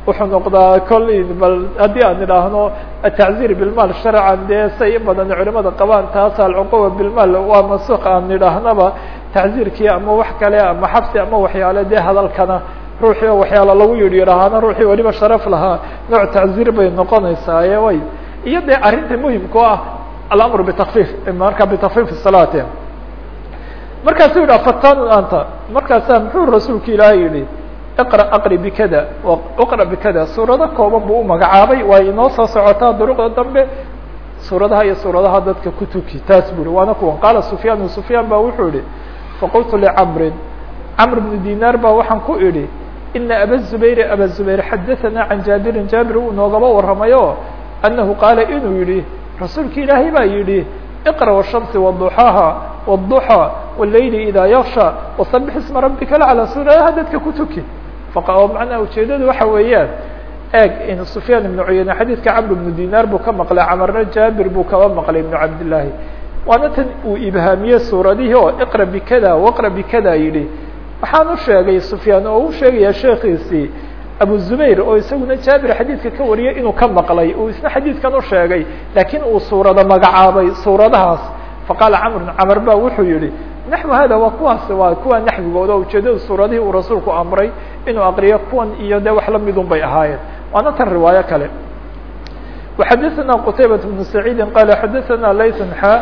wuxuu noqdaa kol bal haddii aan idhaahno atacziir bilmaal sharcan dee say in badan culimada qabaan taas alcuquba bilmaal. Waa masuk aan idhaahnaba tacziirkii ama wax kale ama xabsi ama waxyaale dee hadalkana ruuxii oo waxyaala lagu yidhi yidhaahana ruuxii weliba sharaf lahaa. Nooc tacziir bay noqonaysaa way. Iyo dee arrinta muhimka ah alamr bitakfif marka bitakfif salaati markaasu yidhi afatanun anta. Markaasaa muxuu rasuulka ilaahay yihi iqra aqri bikada uqra bikada suurado kooban buu u magacaabay waa inoo soo socotaa duruqda dambe suuradaha iyo suuradaha dadka ku tuki taas buri waana kuwan qaala sufyaan sufyaan ba wuxuu ihi faqultu licamrin camr bnu dinaar baa waxaan ku idhi ina aba zubayri aba zubayr xadaanaa can jaabirin jaabir uu noogaba warramayo annahu qaala inuu yidhi rasuulki ilaahay baa yidhi iqra washamsi waduxaaha wduxaa wاleyli idaa yaksha wasabix isma rabbika laclaa suuradaha dadka ku tuki manaa ujeedadu waxa weeyaan eeg in sufyaan ibnu cuyeyne xadiidka camr ibnu dinar buu ka maqlay camarna jaabir buu kaba maqlay ibnu cabdillaahi waana tan uu ibhaamiyey suuradihii oo iqra bikada waqra bikada yidhi waxaan u sheegay sufyaan oo u sheegaya sheekiisii abu zubayr oo isaguna jaabir xadiidka ka wariyay inuu ka maqlay uu isna xadiidkan u sheegay laakiin uu suurada magacaabay suuradahaas faqaala camrun camar ba wuxuu yihi naxwu hada waa kuwaas waa kuwa naxwigooda o ujeedada suuradihii uu rasuulku amray inuu aqriyo kuwan iyo de wax lamidun bay ahaayeen waana tan riwaayo kale وxadaثna qtaybaة بن سacيidi qala xadaثna layث xa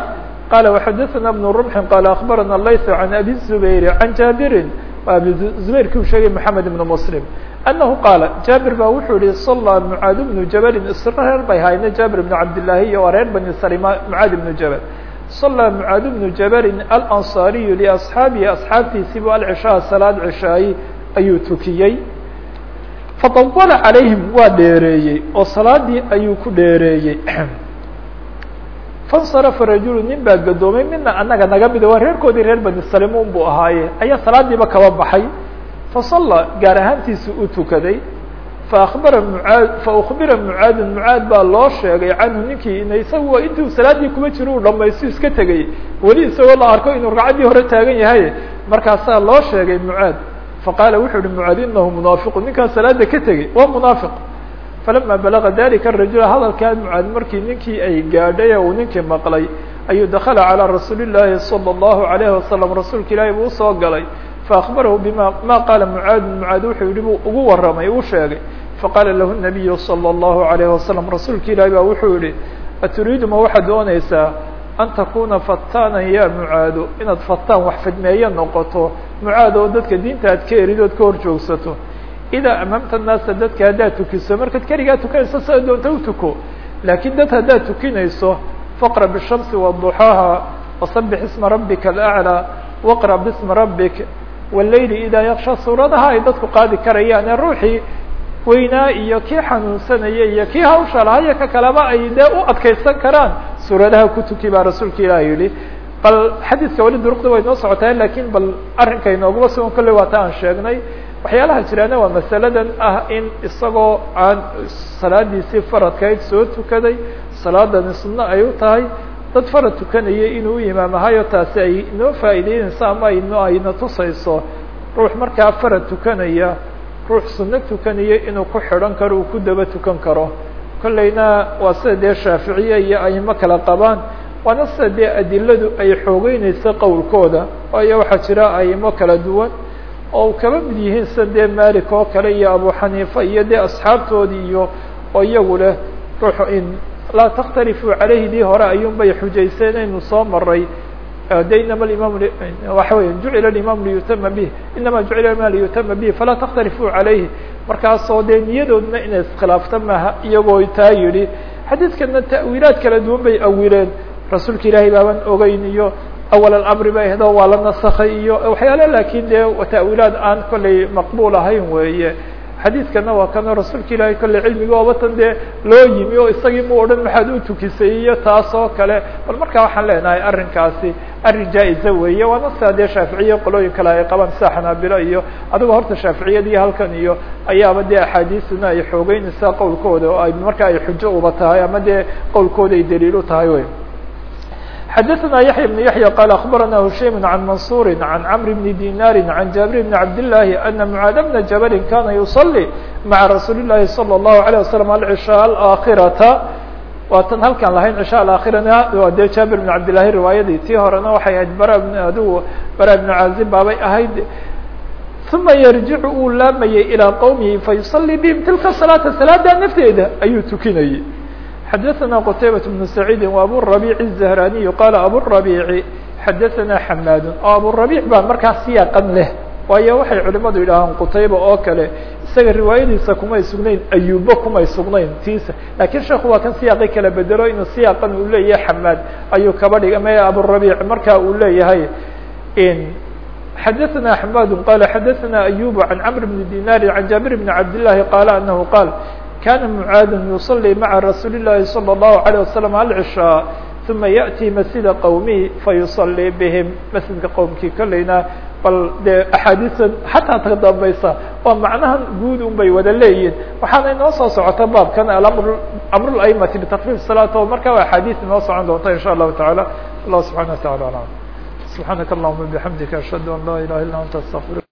qala وxadaثna بن رمح qala aخbarana layث عan abi الزubayr عan jaabirin abi zubayrki u sheegay mحamed بن msلم أnahu qaala jaabir ba wuxuu yihi صalىa mعaad بن jabalin isro reer bay hayne jaabir بن cabdالlahi iyo waa reer bani salima mعaad بن jabal صalىa mعaad بن jabalin alanصariyu لأصxaabihi asxaabtiisiibu alcishaa salaad cishaayi ayuu tukiyey fadawala calayhim waa dheereeyey oo salaadii ayuu ku dheereeyey fansarafa rajulu nin baa gadoomay mina anaga naga mida waa reerkoodii reer bani salimun buu ahaaye ayaa salaadiiba kaba baxay fasalla gaar ahaantiisa u tukaday faabara muaad faukbira mucaadin mucaad baa loo sheegay canhu ninkii in isagu intuu salaadii kuma jiro uu dhamaysto iska tegay weli isagoo la arko inuu ragcaddii hore taagan yahay markaasaa loo sheegay mucaad faqaala wuxuu uhi mucaad inahu munaafiqu ninkaan salaada ka tegey waa munaafiq falama balaga dalika rajula hadalkaa mucaad markii ninkii ay gaadhay uu ninkii maqlay ayuu dakala calىa rasuuli llaahi salى اllahu alayhi wasalam rasuulka ilaahi buu usoo galay faakbarahu bima ma qaala mucaadu mucaad wuxuu yihi buu ugu waramay uu sheegay faqaala lahu nabiyu salى اllahu alayhi wasalam rasuulka ilaahi ba wuxuu yihi aturiidu ma waxaad doonaysaa an takuna fataanan ya mucaado inaad fataan wax fidmeeye noqoto mucaad oo dadka diinta aad ka erid ood ka hor joogsato idaa amaamta naasa dadka haddaad tukiso markaad keligaa tukanayso sida doonta utuko laakiin dad haddaad tukinayso faqra bishamsi waduxaaha wasabix isma rabbika alaclى waqra bismi rabbik wاleyli idaa yaksha suuradaha ay dadku qaadi karayaan ee ruuxii weynaa iyo kii xanuunsanaya iyo kii hawsha lahaa iyo ka kaleba ay dee u adkaysan karaan. Suuradaha ku baa rasuulka ilaah yihi bal xadiidka weli duruqda way noo socotaa laakiin bal arrinka inooguma sugan kolley waa ta aan sheegnay. Waxyaalaha jiraana waa masaladan ah in isagoo aan salaadiisii faradkayd soo tukaday salaadani sunno ay u tahay. Dad farad tukanayay inuu u imaamahayo taasi ay inoo faa'iideynayso ama ayno ayna tusayso. Ruux markaa farad tukanaya ruux sunno tukanaya inuu ku xidhan karo uu ku daba tukan karo. Kolleyna waa sida dee shaaficiye iyo aimo kala qabaan waana sida dee adiladu ay xoogeynayso qowlkooda. Waayo waxaa jira aimo kala duwan oo kaba mid yihiin sida dee malik oo kale iyo abu xaniifa iyo dee asxaabtoodii iyo oo iyagu leh. Ruuxu in laa takhtalifuu calayhi dii hore ayuun bay xujayseen aynu soo maray de inama imam waxa weya jucila imam liyutama bih inama jucila imam liyutama bih falaa takhtalifuu calayhi markaasoo dee niyadoodna inay iskhilaafta maaha iyagoo taa yidhi xadiidkana ta'wiilaad kala duwan bay awileen rasuulka ilaahay baaban ogeyn iyo awal alamri bay ahdo waa la nasakay iyo waxyaale laakiin dee ta'wiilaad aan kollay maqbul ahayn weeye xadiidkana waa kana rasuulka ilaahay kolley cilmiga oobatan dee loo yimi oo isagii mu odhan maxaad u tukisay iyo taas oo kale. Bal markaa waxaan leenahay arrinkaasi arrin jaa-iza weeye waana sidaa dee shaaficiye qolooyin kale ay qabaan sida xanaabilo iyo adigoo horta shaaficiyadii halkan iyo ayaaba dee axaadiisuna ay xoogeynaysaa qowlkooda oo ay markaa ay xujo uba tahay ama dee qowlkooda ay daliil u tahay wey xdثna يحيى بن يحيى قال أخبرنا هشيم عن منصور عن عمرو بن دينار عن جابر بن عبد الله أن معاذ بن جبل كان يصلي مع رsuuل اللhi صلى الله عليه وسلم العشاء الآkخرة waatan halkaan lahayn cشhاء الآkخرana waa dee jابر بن عبد اللahi riwaayadii tii horena waxay ahayd bara بن adigu bara بن cازib baabay ahayd ثuma يرجiع uu laamayay إلىa qومihi fayصلي بهم tilka صلاaةa saلاada nafteeda ayuu tukinayay xdثna qتaybة بن سعيid وأbو الربيع الزهراني qال أbو الربيع xdثna حmاd oo أبوربيع baa markaa siyaaقan leh waayo waxay culimadu yidhaahaan qtayba oo kale isaga riwaayadiisa kumay sugnayn ayuba kumay sugnayn tiisa lakin sheekhu waa kan siyaaqi kala bedelo inuu siyaaqan uu leeyahay xmاad ayuu kaba dhig ama أبوربيع marka uu leeyahay xdثna حmاd qال xdثna أيوب عن cمر بن ديناr عن جابر بن عبد اللhi qال أنه qال كان معاad يصلي mعa رsuuل اللhi صلى الله عليه وسلم العشhاء ثuma يأتي مسجد qومه fيصلي بهم مسجidka qowمkii kolleyna bal dee أحاadiثa xataa ta dambaysa waa macnaha guud un bay wada leeyihin waxaana inoo soo socota baabkan أمر الأئمة بتkفيف الصلاة o marka أحاadiث inoo socon doonta إن شhاء الله taعالى الله سبحانه وتعالى أعلم سبحانك اللهم بحمدك أشهد أن لا إله إلا أنت استغفرك